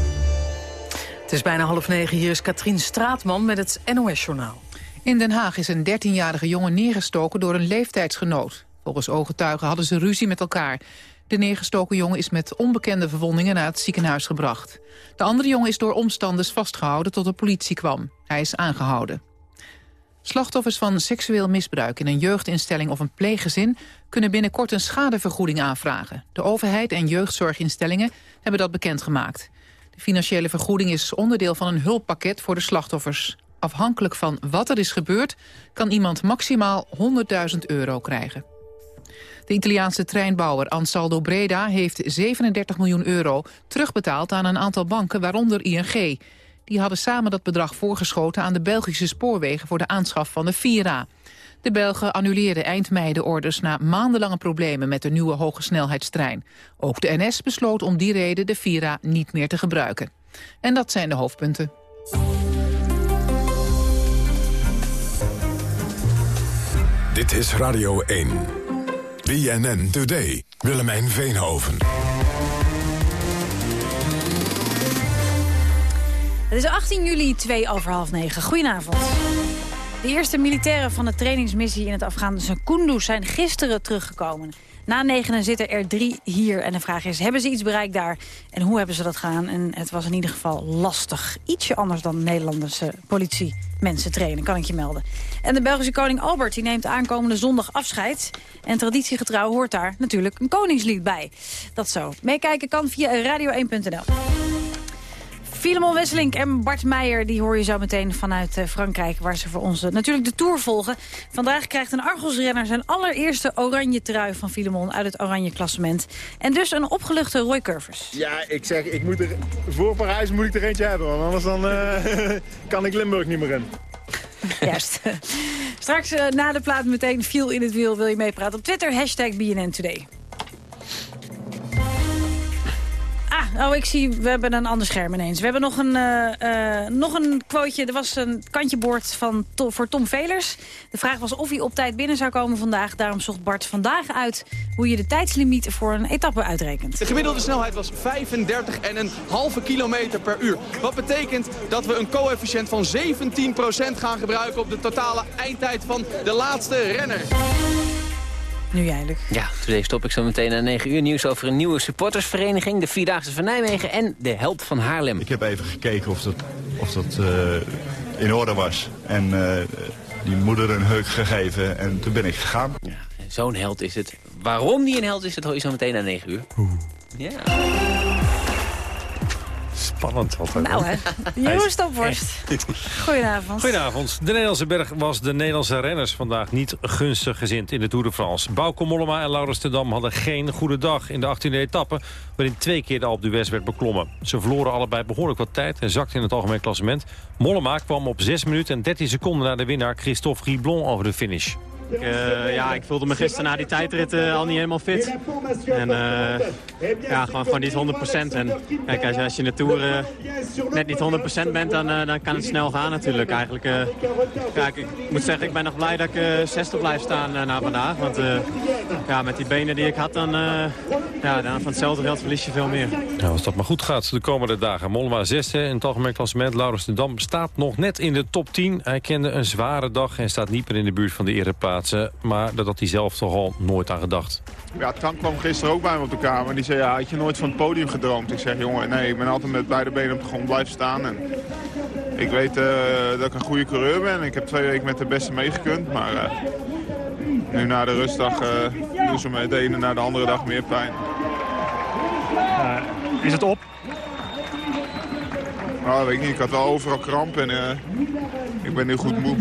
Speaker 12: Het is bijna half negen. Hier is Katrien Straatman met het NOS-journaal.
Speaker 20: In Den Haag is een 13-jarige jongen neergestoken door een leeftijdsgenoot. Volgens ooggetuigen hadden ze ruzie met elkaar. De neergestoken jongen is met onbekende verwondingen naar het ziekenhuis gebracht. De andere jongen is door omstanders vastgehouden tot de politie kwam. Hij is aangehouden. Slachtoffers van seksueel misbruik in een jeugdinstelling of een pleeggezin... kunnen binnenkort een schadevergoeding aanvragen. De overheid en jeugdzorginstellingen hebben dat bekendgemaakt. De financiële vergoeding is onderdeel van een hulppakket voor de slachtoffers. Afhankelijk van wat er is gebeurd... kan iemand maximaal 100.000 euro krijgen. De Italiaanse treinbouwer Ansaldo Breda heeft 37 miljoen euro terugbetaald aan een aantal banken, waaronder ING. Die hadden samen dat bedrag voorgeschoten aan de Belgische spoorwegen voor de aanschaf van de Vira. De Belgen annuleerden eind mei de orders na maandenlange problemen met de nieuwe hogesnelheidstrein. Ook de NS besloot om die reden de Vira niet meer te gebruiken. En dat zijn de hoofdpunten.
Speaker 7: Dit is Radio 1. BNN Today. Willemijn Veenhoven.
Speaker 19: Het is 18 juli, 2 over half 9. Goedenavond. De eerste militairen van de trainingsmissie in het Afghanische Kunduz zijn gisteren teruggekomen. Na negenen zitten er drie hier. En de vraag is, hebben ze iets bereikt daar? En hoe hebben ze dat gedaan? En het was in ieder geval lastig. Ietsje anders dan Nederlandse politie mensen trainen, kan ik je melden. En de Belgische koning Albert die neemt aankomende zondag afscheid. En traditiegetrouw hoort daar natuurlijk een koningslied bij. Dat zo. Meekijken kan via radio1.nl. Filemon Wesselink en Bart Meijer die hoor je zo meteen vanuit eh, Frankrijk... waar ze voor ons eh, natuurlijk de Tour volgen. Vandaag krijgt een Argos-renner zijn allereerste oranje trui van Filemon... uit het oranje klassement. En dus een opgeluchte Roy Curvers.
Speaker 21: Ja, ik zeg, ik moet er, voor Parijs moet ik er eentje hebben. Want anders dan, uh, kan ik Limburg niet meer in.
Speaker 19: Juist. Straks uh, na de plaat meteen viel in het wiel. Wil je meepraten op Twitter? Hashtag BNN Today. Ah, oh, ik zie, we hebben een ander scherm ineens. We hebben nog een, uh, nog een quoteje. Er was een kantjeboord van voor Tom Velers. De vraag was of hij op tijd binnen zou komen vandaag. Daarom zocht Bart vandaag uit hoe je de tijdslimiet voor een etappe uitrekent.
Speaker 22: De gemiddelde snelheid was 35 en een halve kilometer per uur. Wat betekent dat we een coëfficiënt van 17% gaan gebruiken... op de totale eindtijd van de laatste renner.
Speaker 19: Nu jij, Luc.
Speaker 23: Ja, today stop ik zo meteen na 9 uur. Nieuws over een nieuwe supportersvereniging, de Vierdaagse van Nijmegen en de Held van Haarlem.
Speaker 24: Ik heb even gekeken of dat, of dat uh, in orde was. En uh, die moeder een heuk gegeven en toen ben ik gegaan.
Speaker 23: Ja, Zo'n held is het. Waarom die een held is, dat hoor je zo meteen na 9 uur.
Speaker 24: Oeh.
Speaker 23: Ja. Spannend altijd.
Speaker 19: Nou hè, Jeroen Stopworst. Goedenavond.
Speaker 23: Goedenavond.
Speaker 25: De Nederlandse berg was de Nederlandse renners vandaag niet gunstig gezind in de Tour de France. Bauke Mollema en Laurens Tendam hadden geen goede dag in de 18e etappe... waarin twee keer de Alpe d'Huez werd beklommen. Ze verloren allebei behoorlijk wat tijd en zakten in het algemeen klassement. Mollema kwam op 6 minuten en 13 seconden naar de winnaar Christophe Riblon over de finish.
Speaker 26: Ik, uh, ja, ik voelde me gisteren na die tijdrit uh, al niet helemaal fit. En uh, ja, gewoon, gewoon niet 100%. En kijk, als, je in de Tour net niet 100% bent, dan, dan kan het snel gaan natuurlijk. Eigenlijk, ja, ik, ik, moet zeggen, ik ben nog blij dat ik 60 blijf staan na vandaag. Want ja, met die benen die ik had, dan, ja, dan van hetzelfde geld verlies je veel meer.
Speaker 25: Nou, als dat maar goed gaat de komende dagen. Mollema 6 in het algemeen klassement. Laurens de Dam staat nog net in de top 10. Hij kende een zware dag en staat niet meer in de buurt van de maar dat had hij zelf toch al nooit aan gedacht.
Speaker 21: Ja, Tank kwam gisteren ook bij me op de kamer. Die zei, ja, had je nooit van het podium gedroomd? Ik zeg, jongen, nee, ik ben altijd met beide benen op de grond blijven staan. En ik weet uh, dat ik een goede coureur ben. Ik heb twee weken met de beste meegekund. Maar uh, nu na de rustdag uh, doen ze me de ene na de andere dag meer pijn.
Speaker 26: is het op?
Speaker 21: Nou, weet ik niet. Ik had wel overal kramp en ik ben nu goed moe.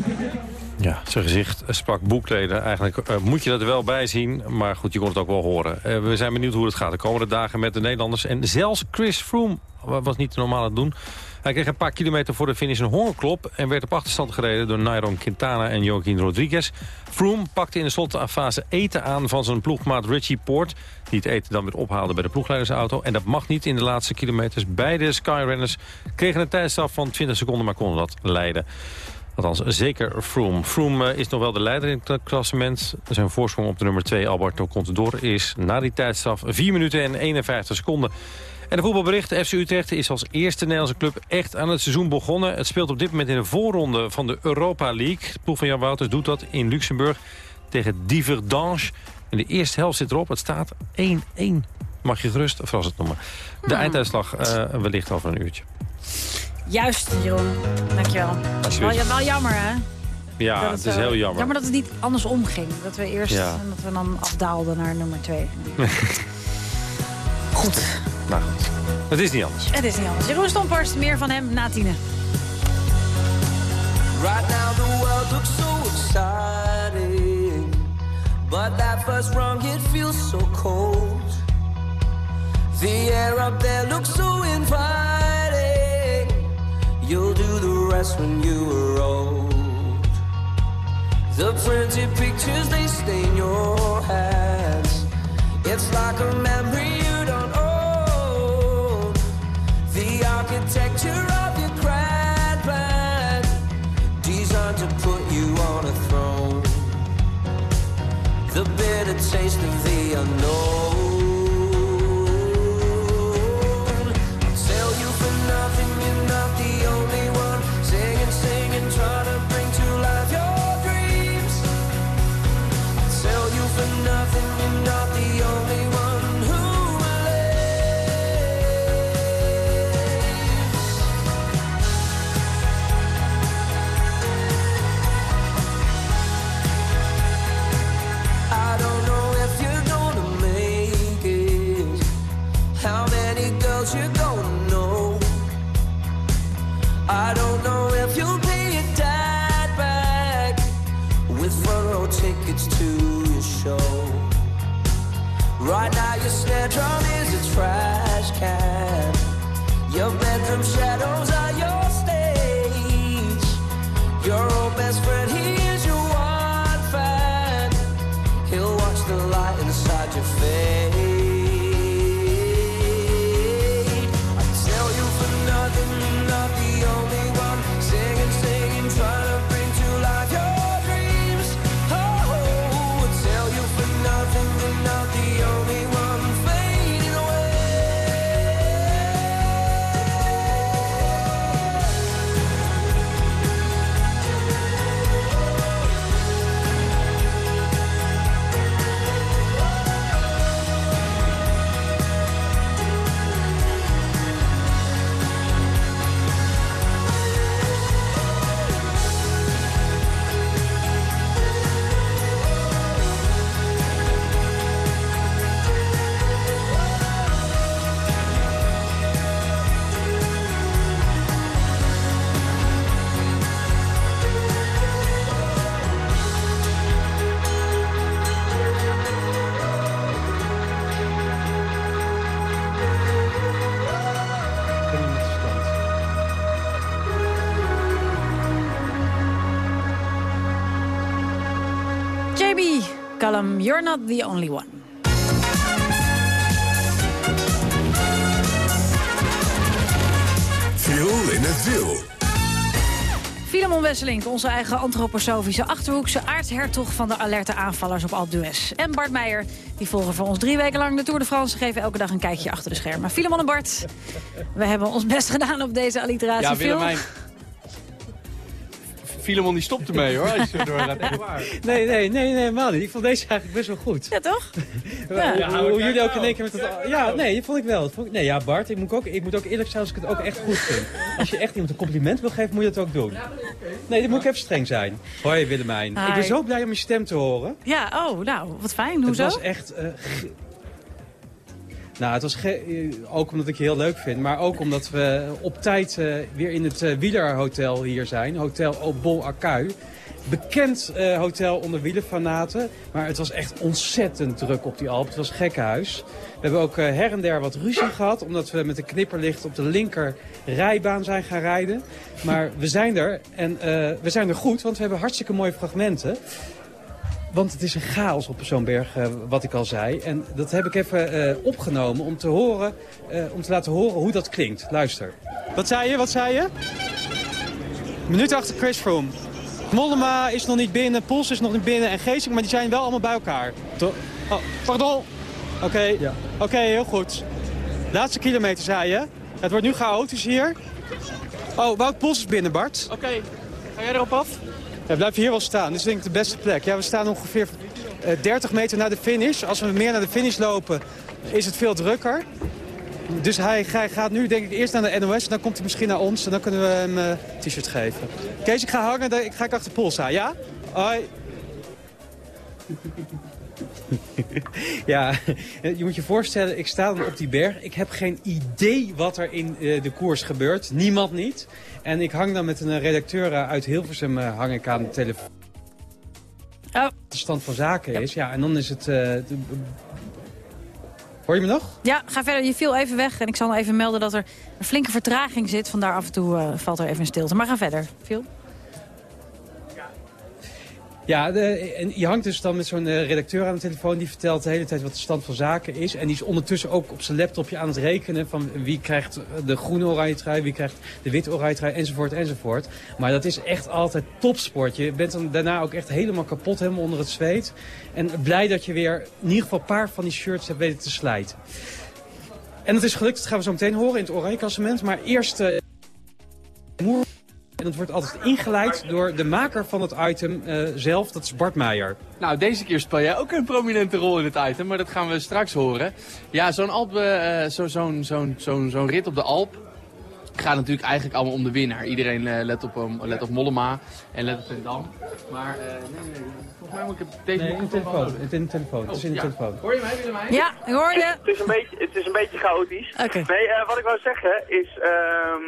Speaker 25: Ja, zijn gezicht sprak boekleden. Eigenlijk uh, moet je dat wel bij zien, maar goed, je kon het ook wel horen. Uh, we zijn benieuwd hoe het gaat de komende dagen met de Nederlanders. En zelfs Chris Froome was niet normaal aan het doen. Hij kreeg een paar kilometer voor de finish een hongerklop... en werd op achterstand gereden door Nairo Quintana en Joaquin Rodriguez. Froome pakte in de slotfase eten aan van zijn ploegmaat Richie Poort... die het eten dan weer ophaalde bij de ploegleidersauto. En dat mag niet in de laatste kilometers. Beide Skyrunners kregen een tijdstaf van 20 seconden, maar konden dat leiden. Althans, zeker Froome. Froome is nog wel de leider in het klassement. Zijn voorsprong op de nummer 2, Alberto Contador, is na die tijdstaf 4 minuten en 51 seconden. En de voetbalbericht, FC Utrecht is als eerste Nederlandse club echt aan het seizoen begonnen. Het speelt op dit moment in de voorronde van de Europa League. De ploeg van Jan Wouters doet dat in Luxemburg tegen Diverdange. En de eerste helft zit erop, het staat 1-1. Mag je gerust verras het noemen. De hmm. einduitslag uh, wellicht over een uurtje.
Speaker 19: Juist, Jeroen. Dankjewel. Wel, wel jammer, hè?
Speaker 25: Ja, het is heel jammer.
Speaker 19: Jammer dat het niet andersom ging. Dat we eerst
Speaker 25: Ja.
Speaker 19: en dat we dan afdaalden naar nummer 2. Goed.
Speaker 25: Nou goed. Het is niet anders.
Speaker 19: Het is niet anders. Jeroen Stomphorst, meer van hem na tienen.
Speaker 24: Right now the world looks so exciting But that first rung it feels so cold The air up there looks so inviting You'll do the rest when you are old. The printed pictures they stain your hands. It's like a memory you don't own. The architecture of your grand plan Designed to put you on a throne. The bitter taste of the unknown
Speaker 19: Callum, you're not the only one.
Speaker 7: Viel in het wiel.
Speaker 19: Filemon Wesselink, onze eigen antroposofische achterhoekse aartshertog van de alerte aanvallers op Alpe d'Huez. En Bart Meijer, die volgen voor ons drie weken lang de Tour de France. Geven elke dag een kijkje achter de schermen. Filemon en Bart, we hebben ons best gedaan op deze alliteratie.
Speaker 27: Ja? Willemijn. Filemon die stopt ermee hoor, als je zo doorgaat. Echt waar.
Speaker 28: Nee, nee, nee, nee, helemaal niet. Ik vond deze eigenlijk best wel goed.
Speaker 19: Ja, toch?
Speaker 28: Ja,
Speaker 19: Ja.
Speaker 28: hoe jullie ook in één keer met het... Ja, nee, dat vond ik wel. Dat vond ik- nee, ja, Bart, ik moet, ook, ik moet ook eerlijk zijn als ik het ook echt goed vind. Als je echt iemand een compliment wil geven, moet je dat ook doen. Nee, dan moet ik even streng zijn. Hoi Willemijn. Ik ben zo blij om je stem te horen.
Speaker 19: Ja, oh, nou, wat fijn. Hoezo?
Speaker 28: Het was echt... eh, nou, het was eh, ook omdat ik je heel leuk vind, maar ook omdat we op tijd eh, weer in het eh, wielerhotel hier zijn. Hotel Bon Accueil. Bekend hotel onder wielerfanaten, maar het was echt ontzettend druk op die Alp. Het was gekkenhuis. We hebben ook her en der wat ruzie gehad, omdat we met een knipperlicht op de linker rijbaan zijn gaan rijden. Maar we zijn er en we zijn er goed, want we hebben hartstikke mooie fragmenten. Want het is een chaos op zo'n berg, eh, wat ik al zei. En dat heb ik even eh, opgenomen om te, horen, eh, om te laten horen hoe dat klinkt. Luister.
Speaker 27: Wat zei je, wat zei je? Minuut achter Chris Froome. Mollema is nog niet binnen, Pols is nog niet binnen en Geesink, maar die zijn wel allemaal bij elkaar. oh, pardon. Oké, oké, heel goed. Laatste kilometer, zei je. Het wordt nu chaotisch hier. Oh, Wout Pols is binnen, Bart. Oké, ga jij erop af? Ja, blijf hier wel staan. Dit is denk ik de beste plek. Ja, we staan ongeveer eh, 30 meter naar de finish. Als we meer naar de finish lopen, is het veel drukker.
Speaker 28: dus hij, hij gaat nu denk ik eerst naar de NOS en dan komt hij misschien naar ons en dan kunnen we hem een t-shirt geven. Kees, ik ga hangen, ik ga ik achter Poel staan, ja? Hoi. Ja, je moet je voorstellen, ik sta dan op die berg. Ik heb geen idee wat er in eh, de koers gebeurt. Niemand niet. En ik hang dan met een eh, redacteur eh, uit Hilversum eh, hang ik aan de telefoon.
Speaker 19: Oh.
Speaker 28: De stand van zaken is. Ja, en dan is het... eh, de- Hoor je me nog?
Speaker 19: Ja, ga verder. Je viel even weg. En ik zal even melden dat er een flinke vertraging zit. Vandaar af en toe eh, valt er even een stilte. Maar ga verder. Phil?
Speaker 28: Ja, en je hangt dus dan met zo'n eh, redacteur aan de telefoon... die vertelt de hele tijd wat de stand van zaken is. En die is ondertussen ook op zijn laptopje aan het rekenen... van wie krijgt de groene oranje trui, wie krijgt de witte oranje trui, enzovoort, enzovoort. Maar dat is echt altijd topsport. Je bent dan daarna ook echt helemaal kapot, helemaal onder het zweet. En blij dat je weer in ieder geval een paar van die shirts hebt weten te slijten. En dat is gelukt, dat gaan we zo meteen horen in het oranje klassement. Maar eerst... Moer- en dat wordt altijd ingeleid door de maker van het item eh, zelf, dat is Bart Meijer.
Speaker 29: Nou, deze keer speel jij ook een prominente rol in het item, maar dat gaan we straks horen. Ja, zo'n Alp, eh, zo, zo'n zo'n zo'n zo'n rit op de Alp gaat natuurlijk eigenlijk allemaal om de winnaar. Iedereen eh, let, op, um, let op Mollema en let op Ten Dam. Maar eh, nee, nee, volgens mij moet ik deze
Speaker 28: Nee, in de telefoon. Het is in de telefoon. Het is in de
Speaker 29: ja.
Speaker 28: telefoon.
Speaker 29: Hoor je mij, Willemijn?
Speaker 19: Ja, ik hoor je.
Speaker 30: Het is een beetje, het is een beetje chaotisch.
Speaker 19: Oké.
Speaker 30: Nee, eh, wat ik wou zeggen is ehm,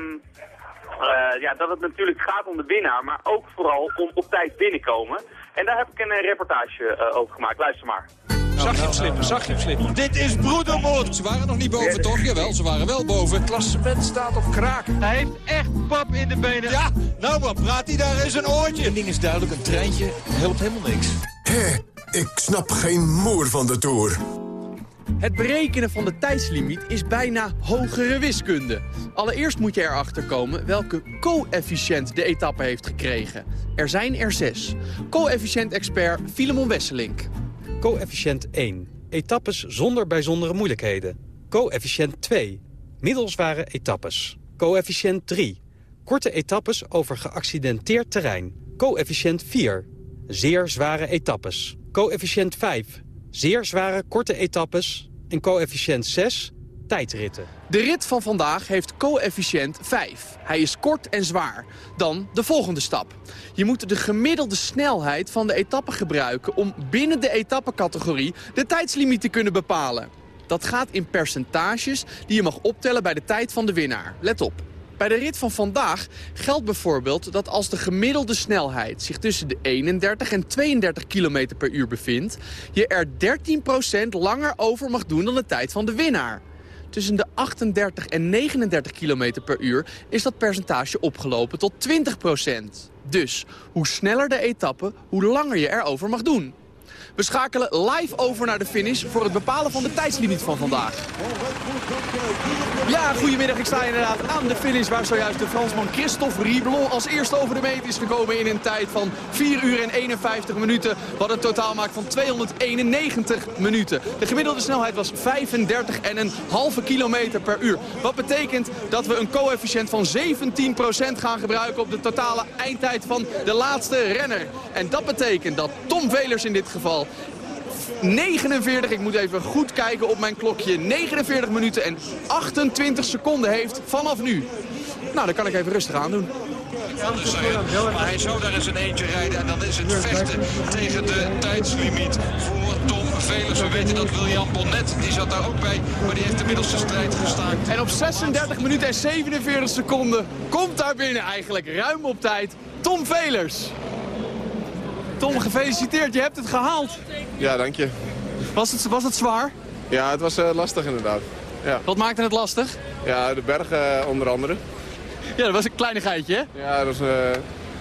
Speaker 30: eh, ja, dat het natuurlijk gaat om de winnaar, maar ook vooral om op tijd binnenkomen. En daar heb ik een eh, reportage eh, over gemaakt. Luister maar.
Speaker 31: Zag je hem slippen, zag je hem slippen. Dit is broedermoord. Ze waren nog niet boven, toch? Jawel, ze waren wel boven. Het klassement staat op kraak. Hij heeft echt pap in de benen. Ja, nou wat praat hij daar in zijn oortje. Een ding is duidelijk, een treintje helpt helemaal niks.
Speaker 7: Hé, ik snap geen moer van de Tour.
Speaker 22: Het berekenen van de tijdslimiet is bijna hogere wiskunde. Allereerst moet je erachter komen welke coëfficiënt de etappe heeft gekregen. Er zijn er zes. Coëfficiënt-expert Filemon Wesselink.
Speaker 28: Coëfficiënt 1. Etappes zonder bijzondere moeilijkheden. Coëfficiënt 2. Middelzware etappes. Coëfficiënt 3. Korte etappes over geaccidenteerd terrein. Coëfficiënt 4. Zeer zware etappes. Coëfficiënt 5. Zeer zware korte etappes. En coëfficiënt 6. Tijdritten.
Speaker 22: De rit van vandaag heeft coëfficiënt 5. Hij is kort en zwaar. Dan de volgende stap. Je moet de gemiddelde snelheid van de etappe gebruiken... om binnen de etappecategorie de tijdslimiet te kunnen bepalen. Dat gaat in percentages die je mag optellen bij de tijd van de winnaar. Let op. Bij de rit van vandaag geldt bijvoorbeeld dat als de gemiddelde snelheid zich tussen de 31 en 32 km per uur bevindt, je er 13% langer over mag doen dan de tijd van de winnaar. Tussen de 38 en 39 km per uur is dat percentage opgelopen tot 20%. Dus hoe sneller de etappe, hoe langer je erover mag doen. We schakelen live over naar de finish voor het bepalen van de tijdslimiet van vandaag. Ja, goedemiddag. Ik sta inderdaad aan de finish waar zojuist de Fransman Christophe Riblon als eerste over de meet is gekomen in een tijd van 4 uur en 51 minuten. Wat een totaal maakt van 291 minuten. De gemiddelde snelheid was 35 en een halve kilometer per uur. Wat betekent dat we een coëfficiënt van 17% gaan gebruiken op de totale eindtijd van de laatste renner. En dat betekent dat Tom Velers in dit geval 49, ik moet even goed kijken op mijn klokje, 49 minuten en 28 seconden heeft vanaf nu. Nou, dan kan ik even rustig aan doen.
Speaker 31: Zeggen. Maar hij zou daar eens een eentje rijden en dan is het vechten tegen de tijdslimiet voor Tom Velers. We weten dat William Bonnet, die zat daar ook bij, maar die heeft de middelste strijd gestaakt.
Speaker 22: En op 36 minuten en 47 seconden komt daar binnen eigenlijk ruim op tijd Tom Velers. Tom, gefeliciteerd, je hebt het gehaald.
Speaker 32: Ja, dank je.
Speaker 22: Was het, was het zwaar?
Speaker 32: Ja, het was eh, lastig inderdaad. Ja.
Speaker 22: Wat maakte het lastig?
Speaker 32: ja, de bergen eh, onder andere.
Speaker 22: Ja, dat was een kleinigheidje, hè?
Speaker 32: Ja, dat was eh,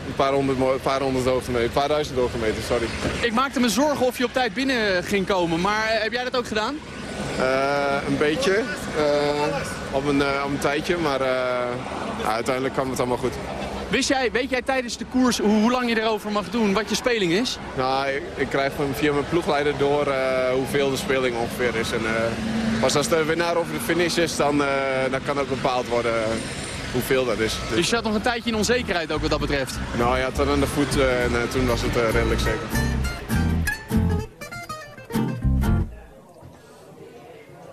Speaker 32: een paar honderd, een paar honderd hoogtemeter, een paar duizend hoogtemeter, sorry.
Speaker 22: Ik maakte me zorgen of je op tijd binnen ging komen, maar heb jij dat ook gedaan?
Speaker 32: Een beetje, op, een, op een tijdje, maar uiteindelijk kwam het allemaal goed.
Speaker 22: Wist jij, weet jij tijdens de koers hoe, hoe lang je erover mag doen, wat je speling is?
Speaker 32: Nou, ik, ik krijg van, via mijn ploegleider door eh, hoeveel de speling ongeveer is. En, eh, pas als de winnaar over de finish is, dan, eh, dan kan het bepaald worden hoeveel dat is.
Speaker 22: Dus je zat nog een tijdje in onzekerheid ook wat dat betreft.
Speaker 32: Nou ja, tot aan de voet en toen was het eh, redelijk zeker.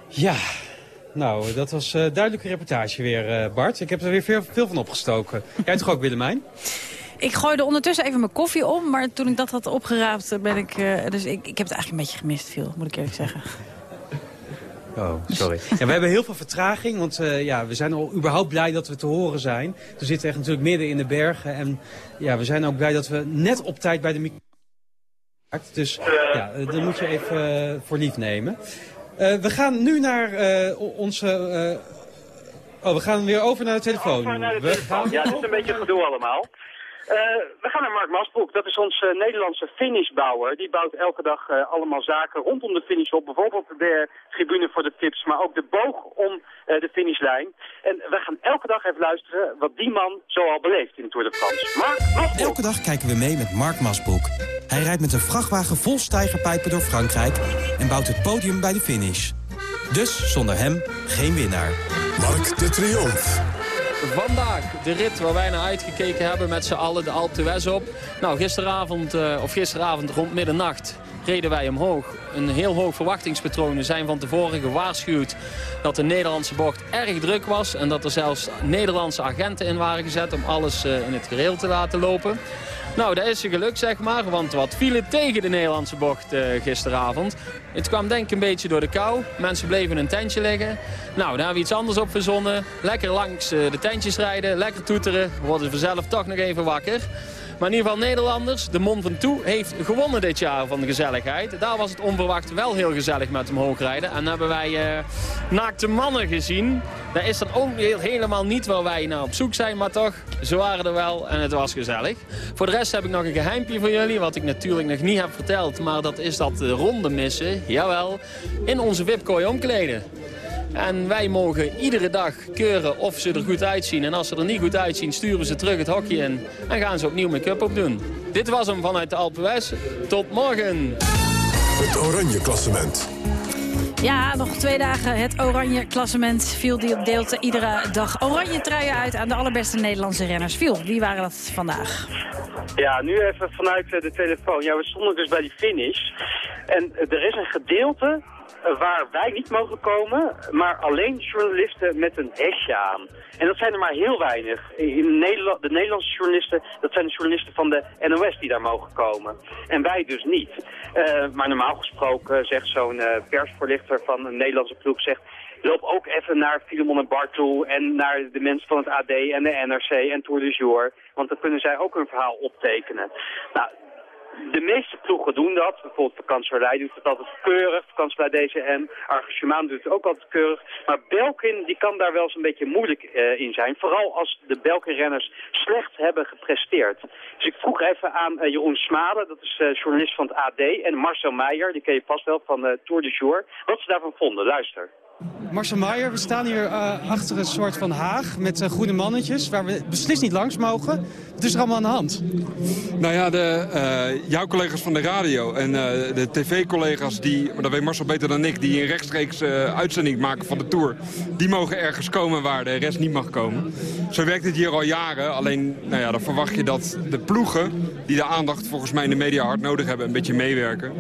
Speaker 28: Ja, Nou, dat was een duidelijke reportage weer, eh, Bart. Ik heb er weer veel, veel van opgestoken. Jij toch ook, Willemijn?
Speaker 19: Ik gooide ondertussen even mijn koffie om, maar toen ik dat had opgeraapt eh, ben ik... eh, dus ik, ik heb het eigenlijk een beetje gemist, veel, moet ik eerlijk zeggen.
Speaker 28: Oh, sorry. Ja, we hebben heel veel vertraging, want eh, ja, we zijn al überhaupt blij dat we te horen zijn. We zitten echt natuurlijk midden in de bergen en ja, we zijn ook blij dat we net op tijd bij de microfoon Dus ja, eh, dat moet je even eh, voor lief nemen. Eh, we gaan nu naar eh, onze... eh, oh, we gaan weer over naar de telefoon. We gaan-
Speaker 30: Ja, dit is een beetje gedoe allemaal. Eh, we gaan naar Mark Masbroek. Dat is onze eh, Nederlandse finishbouwer. Die bouwt elke dag eh, allemaal zaken rondom de finish op. Bijvoorbeeld de tribune voor de tips, maar ook de boog om de finishlijn. En we gaan elke dag even luisteren wat die man zoal beleeft in Tour de France. Mark Masbroek.
Speaker 33: Elke dag kijken we mee met Mark Masbroek. Hij rijdt met een vrachtwagen vol stijgerpijpen door Frankrijk... en bouwt het podium bij de finish. Dus zonder hem geen winnaar.
Speaker 7: Mark de Triomphe.
Speaker 34: Vandaag de rit waar wij naar uitgekeken hebben met z'n allen, de Alpe d'Huez op. Nou, gisteravond, eh, of gisteravond rond middernacht reden wij omhoog. Een heel hoog verwachtingspatroon. We zijn van tevoren gewaarschuwd dat de Nederlandse bocht erg druk was. En dat er zelfs Nederlandse agenten in waren gezet om alles eh, in het gereel te laten lopen. Nou, dat is een geluk, zeg maar. Want wat viel het tegen de Nederlandse bocht eh, gisteravond? Het kwam denk ik een beetje door de kou. Mensen bleven in een tentje liggen. Nou, daar hebben we iets anders op verzonnen. Lekker langs eh, de tentjes rijden, lekker toeteren. We worden vanzelf toch nog even wakker. Maar in ieder geval Nederlanders, de Mon van Toe heeft gewonnen dit jaar van de gezelligheid. Daar was het onverwacht wel heel gezellig met omhoog rijden. En hebben wij eh, naakte mannen gezien. Dat is dan ook helemaal niet waar wij naar op zoek zijn, maar toch, ze waren er wel en het was gezellig. Voor de rest heb ik nog een geheimpje voor jullie, wat ik natuurlijk nog niet heb verteld. Maar dat is dat de ronde missen, jawel, in onze wipkooi omkleden. En wij mogen iedere dag keuren of ze er goed uitzien. En als ze er niet goed uitzien, sturen ze terug het hokje in. En gaan ze opnieuw make-up opdoen. Dit was hem vanuit de Alpen West. Tot morgen.
Speaker 7: Het Oranje Klassement.
Speaker 19: Ja, nog twee dagen. Het oranje klassement. Viel die deelt iedere dag oranje truien uit aan de allerbeste Nederlandse renners. Viel, wie waren dat vandaag?
Speaker 30: Ja, nu even vanuit eh, de telefoon. Ja, we stonden dus bij die finish. En eh, er is een gedeelte waar wij niet mogen komen, maar alleen journalisten met een hesje aan. En dat zijn er maar heel weinig. In Nederland, de Nederlandse journalisten, dat zijn de journalisten van de NOS die daar mogen komen. En wij dus niet. Eh, maar normaal gesproken zegt zo'n eh, persvoorlichter van een Nederlandse ploeg, zegt... Loop ook even naar Filemon en Bart toe en naar de mensen van het AD en de NRC en Tour de Jour. Want dan kunnen zij ook hun verhaal optekenen. Nou, de meeste ploegen doen dat. Bijvoorbeeld Vakantieverlei doet het altijd keurig. Vakantieverlei DCM. Argus doet het ook altijd keurig. Maar Belkin die kan daar wel eens een beetje moeilijk eh, in zijn. Vooral als de Belkin-renners slecht hebben gepresteerd. Dus ik vroeg even aan eh, Jeroen Smade, dat is eh, journalist van het AD. En Marcel Meijer, die ken je vast wel van Tour de Jour. Wat ze daarvan vonden. Luister.
Speaker 35: Marcel Maier, we staan hier eh, achter een soort van haag met eh, groene mannetjes... waar we beslist niet langs mogen. Wat is er allemaal aan de hand?
Speaker 32: Nou ja, de, eh, jouw collega's van de radio en de tv-collega's, die, maar dat weet Marcel beter dan ik... die een rechtstreeks uitzending maken van de Tour... die mogen ergens komen waar de rest niet mag komen. Zo werkt het hier al jaren. Alleen, nou ja, dan verwacht je dat de ploegen... die de aandacht volgens mij in de media hard nodig hebben... een beetje meewerken.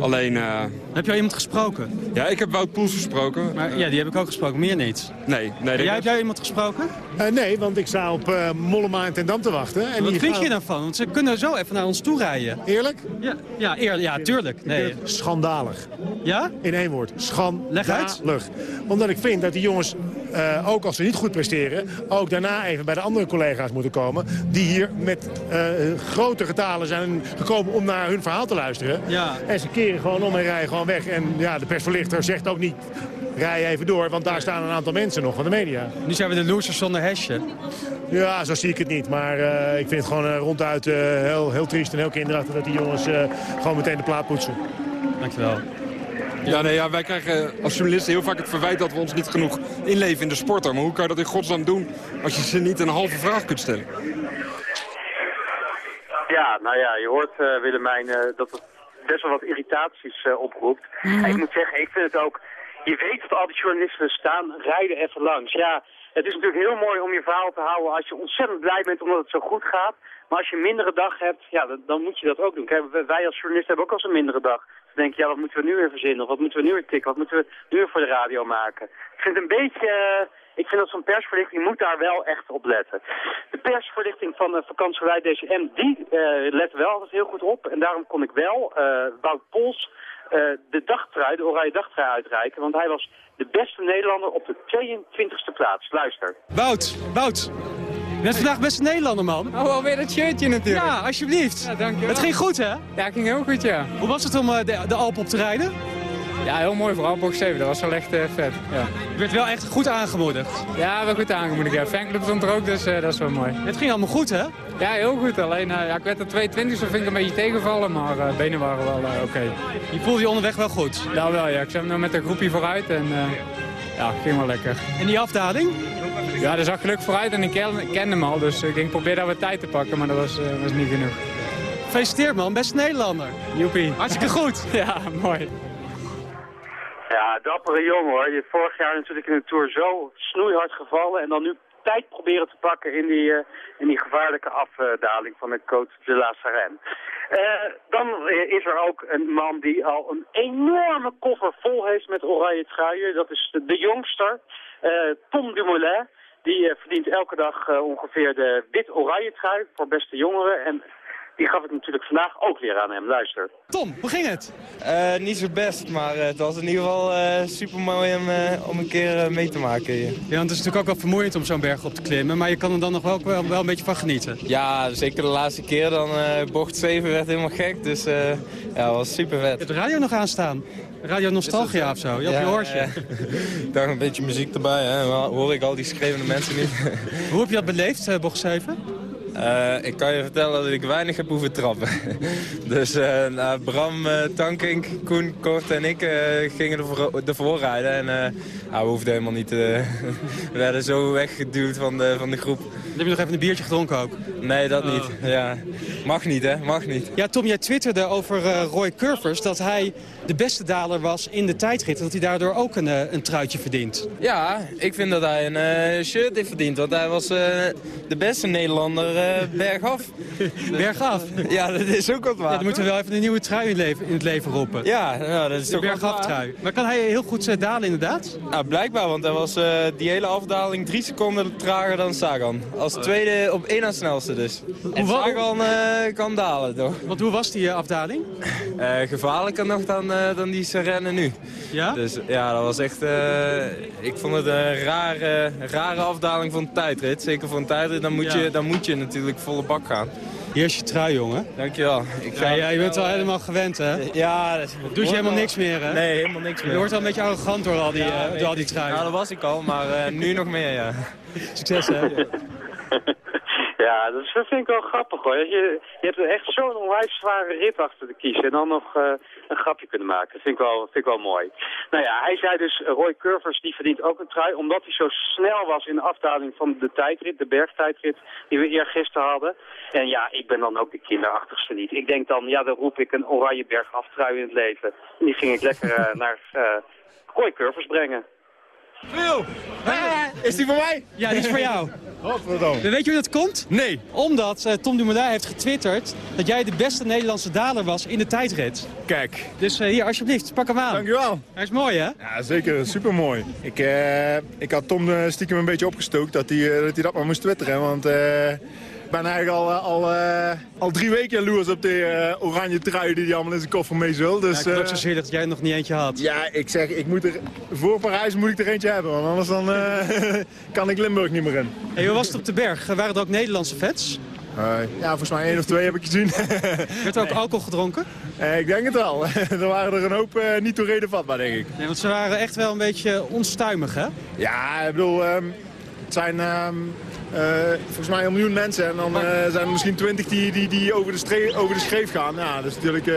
Speaker 32: Alleen...
Speaker 35: Heb jij iemand gesproken?
Speaker 32: Ja, ik heb Wout Poels gesproken.
Speaker 35: Maar, ja, die heb ik ook gesproken, meer niet.
Speaker 32: Nee, nee.
Speaker 35: Jij, heb jij iemand gesproken?
Speaker 36: Eh, nee, want ik sta op eh, Mollema en Ten Dam te wachten. En
Speaker 35: Wat vind
Speaker 36: gaan-
Speaker 35: je daarvan? Want ze kunnen zo even naar ons toe rijden.
Speaker 36: Eerlijk?
Speaker 35: Ja, ja, eerlijk, ja tuurlijk. Nee.
Speaker 36: Schandalig.
Speaker 35: Ja?
Speaker 36: In één woord.
Speaker 35: Leg uit.
Speaker 36: Schandalig. Omdat ik vind dat die jongens, eh, ook als ze niet goed presteren... ook daarna even bij de andere collega's moeten komen... die hier met eh, grote getalen zijn gekomen om naar hun verhaal te luisteren.
Speaker 35: Ja.
Speaker 36: En ze keren gewoon om en rijden gewoon weg. En ja, de persverlichter zegt ook niet... Rij even door, want daar staan een aantal mensen nog van de media.
Speaker 35: Nu zijn we de losers zonder hesje.
Speaker 36: Ja, zo zie ik het niet. Maar eh, ik vind het gewoon eh, ronduit eh, heel, heel triest en heel kinderachtig... dat die jongens eh, gewoon meteen de plaat poetsen.
Speaker 35: Dankjewel.
Speaker 32: Ja, nee, ja, wij krijgen als journalisten heel vaak het verwijt dat we ons niet genoeg inleven in de sporter. Maar hoe kan je dat in godsnaam doen als je ze niet een halve vraag kunt stellen?
Speaker 30: Ja, nou ja, je hoort eh, Willemijn eh, dat het best wel wat irritaties eh, oproept. En ik moet zeggen, ik vind het ook... Je weet dat al die journalisten staan, rijden even langs. Ja, het is natuurlijk heel mooi om je verhaal te houden als je ontzettend blij bent omdat het zo goed gaat. Maar als je een mindere dag hebt, ja, dan, dan moet je dat ook doen. Wij als journalisten hebben ook al een mindere dag. te denken, ja, wat moeten we nu weer verzinnen? Of wat moeten we nu weer tikken? Wat moeten we nu weer voor de radio maken? Ik vind een beetje... eh, ik vind dat zo'n persverlichting moet daar wel echt op letten. De persverlichting van de vakantieverwijt DCM, die eh let wel altijd heel goed op. En daarom kon ik wel eh Wout Pols eh, de dagtrui, de oranje dagtrui uitreiken. Want hij was de beste Nederlander op de 22e plaats. Luister.
Speaker 35: Wout, Wout. Je bent vandaag beste Nederlander, man.
Speaker 37: Oh, alweer dat shirtje natuurlijk.
Speaker 35: Ja, alsjeblieft.
Speaker 37: Ja, dankjewel.
Speaker 35: Het ging goed, hè?
Speaker 37: Ja, het ging heel goed, ja.
Speaker 35: Hoe was het om eh, de, de Alpen op te rijden?
Speaker 37: Ja, heel mooi vooral bocht 7. Dat was wel echt eh, vet. Ja.
Speaker 35: Je werd wel echt goed aangemoedigd.
Speaker 37: ja, wel goed aangemoedigd. Ja. Fanclub stond er ook, dus eh, dat is wel mooi.
Speaker 35: Het ging allemaal goed, hè?
Speaker 37: Ja, heel goed. Alleen, eh, ja, ik werd er 22, zo vind ik een beetje tegenvallen. Maar benen waren wel oké.
Speaker 35: Je voelde je onderweg wel goed?
Speaker 37: Ja, wel ja. Ik zat nu met een groepje vooruit en ja, ging wel lekker.
Speaker 35: En die afdaling?
Speaker 37: Ja, dat zag gelukkig vooruit en ik ken- ik kende hem al. Dus ik denk, probeer daar wat tijd te pakken, maar dat was, was niet genoeg.
Speaker 35: Gefeliciteerd, man. Beste Nederlander.
Speaker 37: Joepie.
Speaker 35: Hartstikke goed.
Speaker 37: ja, mooi.
Speaker 30: Ja, dappere jongen hoor. Je vorig jaar natuurlijk in de Tour zo snoeihard gevallen. En dan nu tijd proberen te pakken in die, eh, in die gevaarlijke afdaling van de Côte de la Sarenne. Eh, dan is er ook een man die al een enorme koffer vol heeft met oranje truien. Dat is de, de jongster, eh, Tom Dumoulin. Die verdient elke dag ongeveer de wit-oranje trui voor beste jongeren. En die gaf ik natuurlijk vandaag ook weer aan hem. Luister.
Speaker 35: Tom, hoe ging het?
Speaker 38: Eh, niet zo best, maar eh, het was in ieder geval super mooi om, eh, om een keer eh, mee te maken hier.
Speaker 35: Ja, want het is natuurlijk ook wel vermoeiend om zo'n berg op te klimmen. Maar je kan er dan nog wel, wel, wel een beetje van genieten.
Speaker 38: Ja, zeker de laatste keer dan eh, bocht 7 werd helemaal gek, dus eh, ja, het was super
Speaker 35: Je
Speaker 38: vet.
Speaker 35: hebt de radio nog aanstaan. Radio Nostalgia of zo, je op je oortje.
Speaker 38: Ik dacht een beetje muziek erbij, hè. hoor ik al die schreeuwende mensen niet.
Speaker 35: Hoe heb je dat beleefd, eh, bocht 7?
Speaker 38: Eh, ik kan je vertellen dat ik weinig heb hoeven trappen. dus eh, nou, Bram, eh, Tankink, Koen, Kort en ik gingen ervoor, ervoor rijden. En ja, we hoefden helemaal niet... we werden zo weggeduwd van de, van de groep.
Speaker 35: Dan heb je nog even een biertje gedronken ook.
Speaker 38: Nee, dat niet. Ja. Mag niet, hè? Mag niet.
Speaker 35: Ja, Tom, jij twitterde over Roy Curvers dat hij de beste daler was in de tijdrit. En dat hij daardoor ook een, eh, een truitje verdient.
Speaker 38: Ja, ik vind dat hij een eh, shirt heeft verdiend. Want hij was eh, de beste Nederlander eh, bergaf.
Speaker 35: Bergaf?
Speaker 38: Ja, dat is ook wat waar.
Speaker 35: Ja, dan moeten we wel even een nieuwe trui in, leven, in het leven roepen.
Speaker 38: Ja, nou, dat is
Speaker 35: de
Speaker 38: toch wat waar.
Speaker 35: bergaftrui. Maar kan hij heel goed dalen inderdaad?
Speaker 38: Nou, blijkbaar, want hij was die hele afdaling drie seconden trager dan Sagan. Als tweede op één na snelste dus. En Sagan kan dalen, toch?
Speaker 35: Want hoe was die afdaling?
Speaker 38: Gevaarlijker nog dan, dan die Serenne nu.
Speaker 35: Ja?
Speaker 38: Dus ja, dat was echt... eh, ik vond het een rare, rare afdaling van de tijdrit. Zeker voor een tijdrit, dan moet,
Speaker 35: Ja.
Speaker 38: je, dan moet je natuurlijk volle bak gaan.
Speaker 35: Hier is je trui, jongen.
Speaker 38: Dankjewel. Ik
Speaker 35: Ja, ja, je bent wel helemaal gewend, hè?
Speaker 38: Ja, dat
Speaker 35: Doe je helemaal niks meer, hè?
Speaker 38: Nee, helemaal niks meer.
Speaker 35: Je wordt wel een beetje arrogant door al die,
Speaker 38: Ja,
Speaker 35: eh, door al die truien.
Speaker 38: Ja, dat was ik al, maar eh, nu nog meer, ja.
Speaker 35: Succes, hè?
Speaker 30: Ja, dat, vind ik wel grappig hoor. Je, je hebt echt zo'n onwijs zware rit achter te kiezen en dan nog eh, een grapje kunnen maken. Dat vind ik, wel, vind ik wel mooi. Nou ja, hij zei dus, Roy Curvers die verdient ook een trui, omdat hij zo snel was in de afdaling van de tijdrit, de bergtijdrit, die we eergisteren hadden. En ja, ik ben dan ook de kinderachtigste niet. Ik denk dan, ja, dan roep ik een oranje bergaftrui in het leven. En die ging ik lekker eh, naar eh Roy Curvers brengen.
Speaker 35: Is die voor mij? Ja, die is voor jou.
Speaker 39: Godverdomme.
Speaker 35: Weet je hoe dat komt? Nee. Omdat eh, Tom Dumoulin heeft getwitterd dat jij de beste Nederlandse daler was in de tijdrit.
Speaker 39: Kijk.
Speaker 35: Dus eh, hier, alsjeblieft, pak hem aan.
Speaker 39: Dankjewel.
Speaker 35: Hij is mooi, hè?
Speaker 39: Ja, zeker. Supermooi. Ik, eh, ik had Tom stiekem een beetje opgestookt dat hij, dat, hij dat maar moest twitteren. Want ben eigenlijk al, eh, al, eh, al drie weken jaloers op de eh, oranje trui die hij allemaal in zijn koffer mee zult. Dus,
Speaker 35: ja, ik ben ook
Speaker 39: eh,
Speaker 35: zo zeer dat jij er nog niet eentje had.
Speaker 39: Ja, ik zeg, ik moet er, voor Parijs moet ik er eentje hebben. Want anders dan, kan ik Limburg niet meer in.
Speaker 35: Hey, hoe was het op de berg? Waren er ook Nederlandse?
Speaker 39: Eh, ja, volgens mij één of twee heb ik gezien.
Speaker 35: Werd er ook alcohol gedronken?
Speaker 39: Ik denk het wel. er waren er een hoop niet toe reden vatbaar, denk ik.
Speaker 35: Nee, want ze waren echt wel een beetje onstuimig, hè?
Speaker 39: Ja, ik bedoel, ehm, het zijn ehm, eh, volgens mij een miljoen mensen. En dan eh, zijn er misschien twintig die, die, die over, de over de schreef gaan. Ja, dat is natuurlijk eh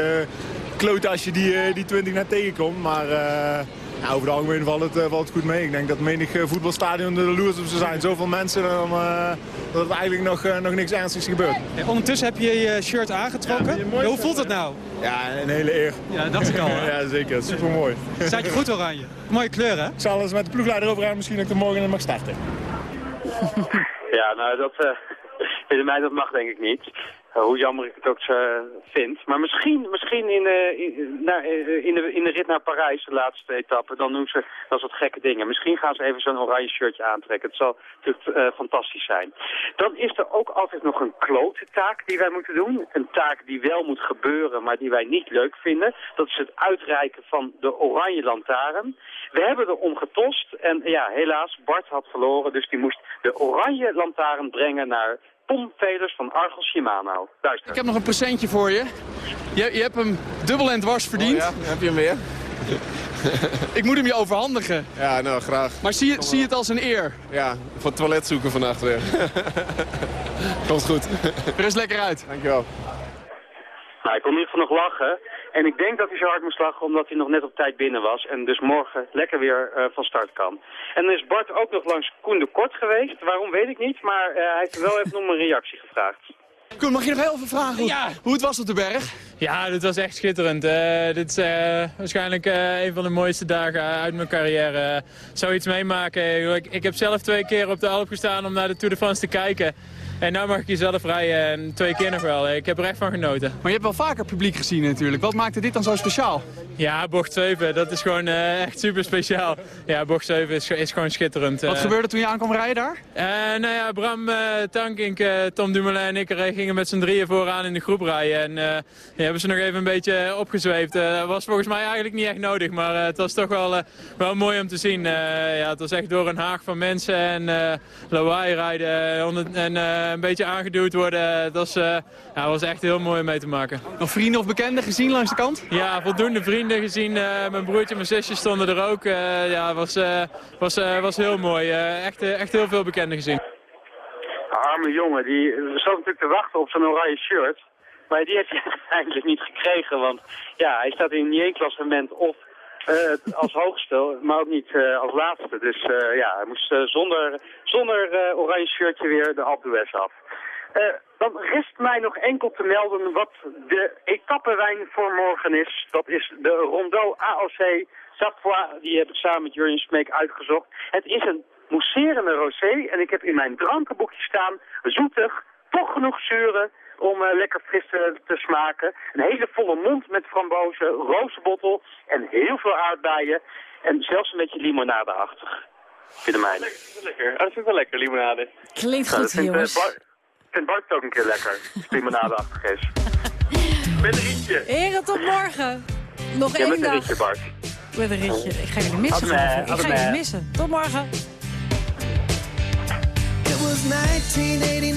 Speaker 39: kloot als je die, eh, die twintig net tegenkomt. Maar eh, ja, over het algemeen valt het, eh, valt het goed mee. Ik denk dat menig eh, voetbalstadion de loers op ze zijn. Zoveel mensen dan, eh, dat er eigenlijk nog, eh, nog niks ernstigs gebeurt.
Speaker 35: Hey, ondertussen heb je je shirt aangetrokken. hoe voelt het nou?
Speaker 39: Ja, een hele eer.
Speaker 35: Ja, dat dacht ik al. hè?
Speaker 39: ja, zeker. Super mooi.
Speaker 35: Staat je goed oranje? Mooie kleur, hè?
Speaker 39: Ik zal eens met de ploegleider over gaan. Misschien dat ik er morgen in mag starten.
Speaker 30: Ja, nou, dat, eh, Willemijn, dat mag denk ik niet. Uh, hoe jammer ik het ook uh, vind. Maar misschien, misschien in, uh, in, de, in de rit naar Parijs, de laatste etappe, dan doen ze dat soort gekke dingen. Misschien gaan ze even zo'n oranje shirtje aantrekken. Het zal natuurlijk fantastisch zijn. Dan is er ook altijd nog een klote taak die wij moeten doen. Een taak die wel moet gebeuren, maar die wij niet leuk vinden. Dat is het uitreiken van de oranje lantaarn. We hebben er om getost en ja, helaas, Bart had verloren, dus die moest de oranje lantaarn brengen naar Tom Velers van Argos Shimano. Luister.
Speaker 22: Ik heb nog een presentje voor je. Je, je hebt hem dubbel en dwars verdiend.
Speaker 32: Oh ja, heb je hem weer?
Speaker 22: ik moet hem je overhandigen.
Speaker 32: Ja, nou, graag.
Speaker 22: Maar zie, je, zie het als een eer?
Speaker 32: Ja, voor het toilet zoeken vannacht weer. Komt goed.
Speaker 22: Rust lekker uit.
Speaker 32: Dankjewel.
Speaker 30: Nou, ik kon in ieder geval nog lachen. En ik denk dat hij zo hard moest lachen omdat hij nog net op tijd binnen was. En dus morgen lekker weer uh, van start kan. En dan is Bart ook nog langs Koen de Kort geweest. Waarom weet ik niet, maar uh, hij heeft wel even om een reactie gevraagd.
Speaker 22: Koen, mag je nog heel even vragen hoe, ja. hoe het was op de berg?
Speaker 37: Ja, dit was echt schitterend. Uh, dit is uh, waarschijnlijk uh, een van de mooiste dagen uit mijn carrière. zoiets meemaken. Ik, ik heb zelf twee keer op de Alp gestaan om naar de Tour de France te kijken. En nu mag ik jezelf rijden en twee keer nog wel. Ik heb er echt van genoten.
Speaker 22: Maar je hebt wel vaker publiek gezien natuurlijk. Wat maakte dit dan zo speciaal?
Speaker 37: Ja, bocht 7. Dat is gewoon uh, echt super speciaal. Ja, bocht 7 is, is gewoon schitterend.
Speaker 22: Wat uh, gebeurde toen je aankwam rijden daar?
Speaker 37: Uh, nou ja, Bram Tankink, Tom Dumoulin en ik gingen met z'n drieën vooraan in de groep rijden. En ja, hebben ze nog even een beetje opgezweefd. Dat was volgens mij eigenlijk niet echt nodig. Maar het was toch wel, wel mooi om te zien. ja, het was echt door een haag van mensen en lawaai rijden. en een beetje aangeduwd worden. Dat was, ja, was echt heel mooi om mee te maken.
Speaker 22: Nog vrienden of bekenden gezien langs de kant?
Speaker 37: Ja, voldoende vrienden gezien. Uh, mijn broertje en mijn zusje stonden er ook. Uh, ja, was, uh, was, was heel mooi. echt, echt heel veel bekenden gezien.
Speaker 30: arme jongen, die zat natuurlijk te wachten op zijn oranje shirt. Maar die heeft hij eigenlijk niet gekregen, want ja, hij staat in niet één klassement of als hoogste, maar ook niet als laatste. Dus ja, hij moest zonder, zonder oranje shirtje weer de Alpe af. Dan rest mij nog enkel te melden wat de etappenwijn voor morgen is. Dat is de Rondeau AOC Savoie. Die heb ik samen met Jurjen Smeek uitgezocht. Het is een mousserende rosé. En ik heb in mijn drankenboekje staan zoetig, toch genoeg zuren om uh, lekker fris te, te, smaken. Een hele volle mond met frambozen, rozenbottel en heel veel aardbeien. En zelfs een beetje limonadeachtig. Vind je mij? Lekker, Oh, dat vind ik wel lekker, limonade.
Speaker 19: Klinkt goed, nou, jongens
Speaker 30: vind Bart ook een keer lekker. Limonadeachtig is. Met een rietje.
Speaker 19: Heren, tot morgen. Nog
Speaker 30: ja,
Speaker 19: één
Speaker 30: met
Speaker 19: dag.
Speaker 30: een rietje, Bart.
Speaker 19: Met een rietje. Ik ga jullie missen. Ik ga jullie missen. Tot morgen.
Speaker 40: It was 1989,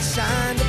Speaker 40: The moonlight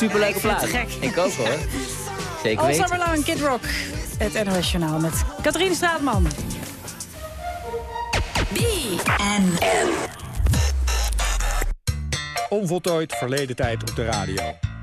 Speaker 41: Superleuke
Speaker 19: Ik vind
Speaker 41: plaat.
Speaker 19: gek.
Speaker 41: Ik ook hoor. Zeker
Speaker 19: All
Speaker 41: weten.
Speaker 19: Summer Long, Kid Rock. het NOS Journaal met Katrien Straatman.
Speaker 41: BNN. Onvoltooid verleden tijd op de radio.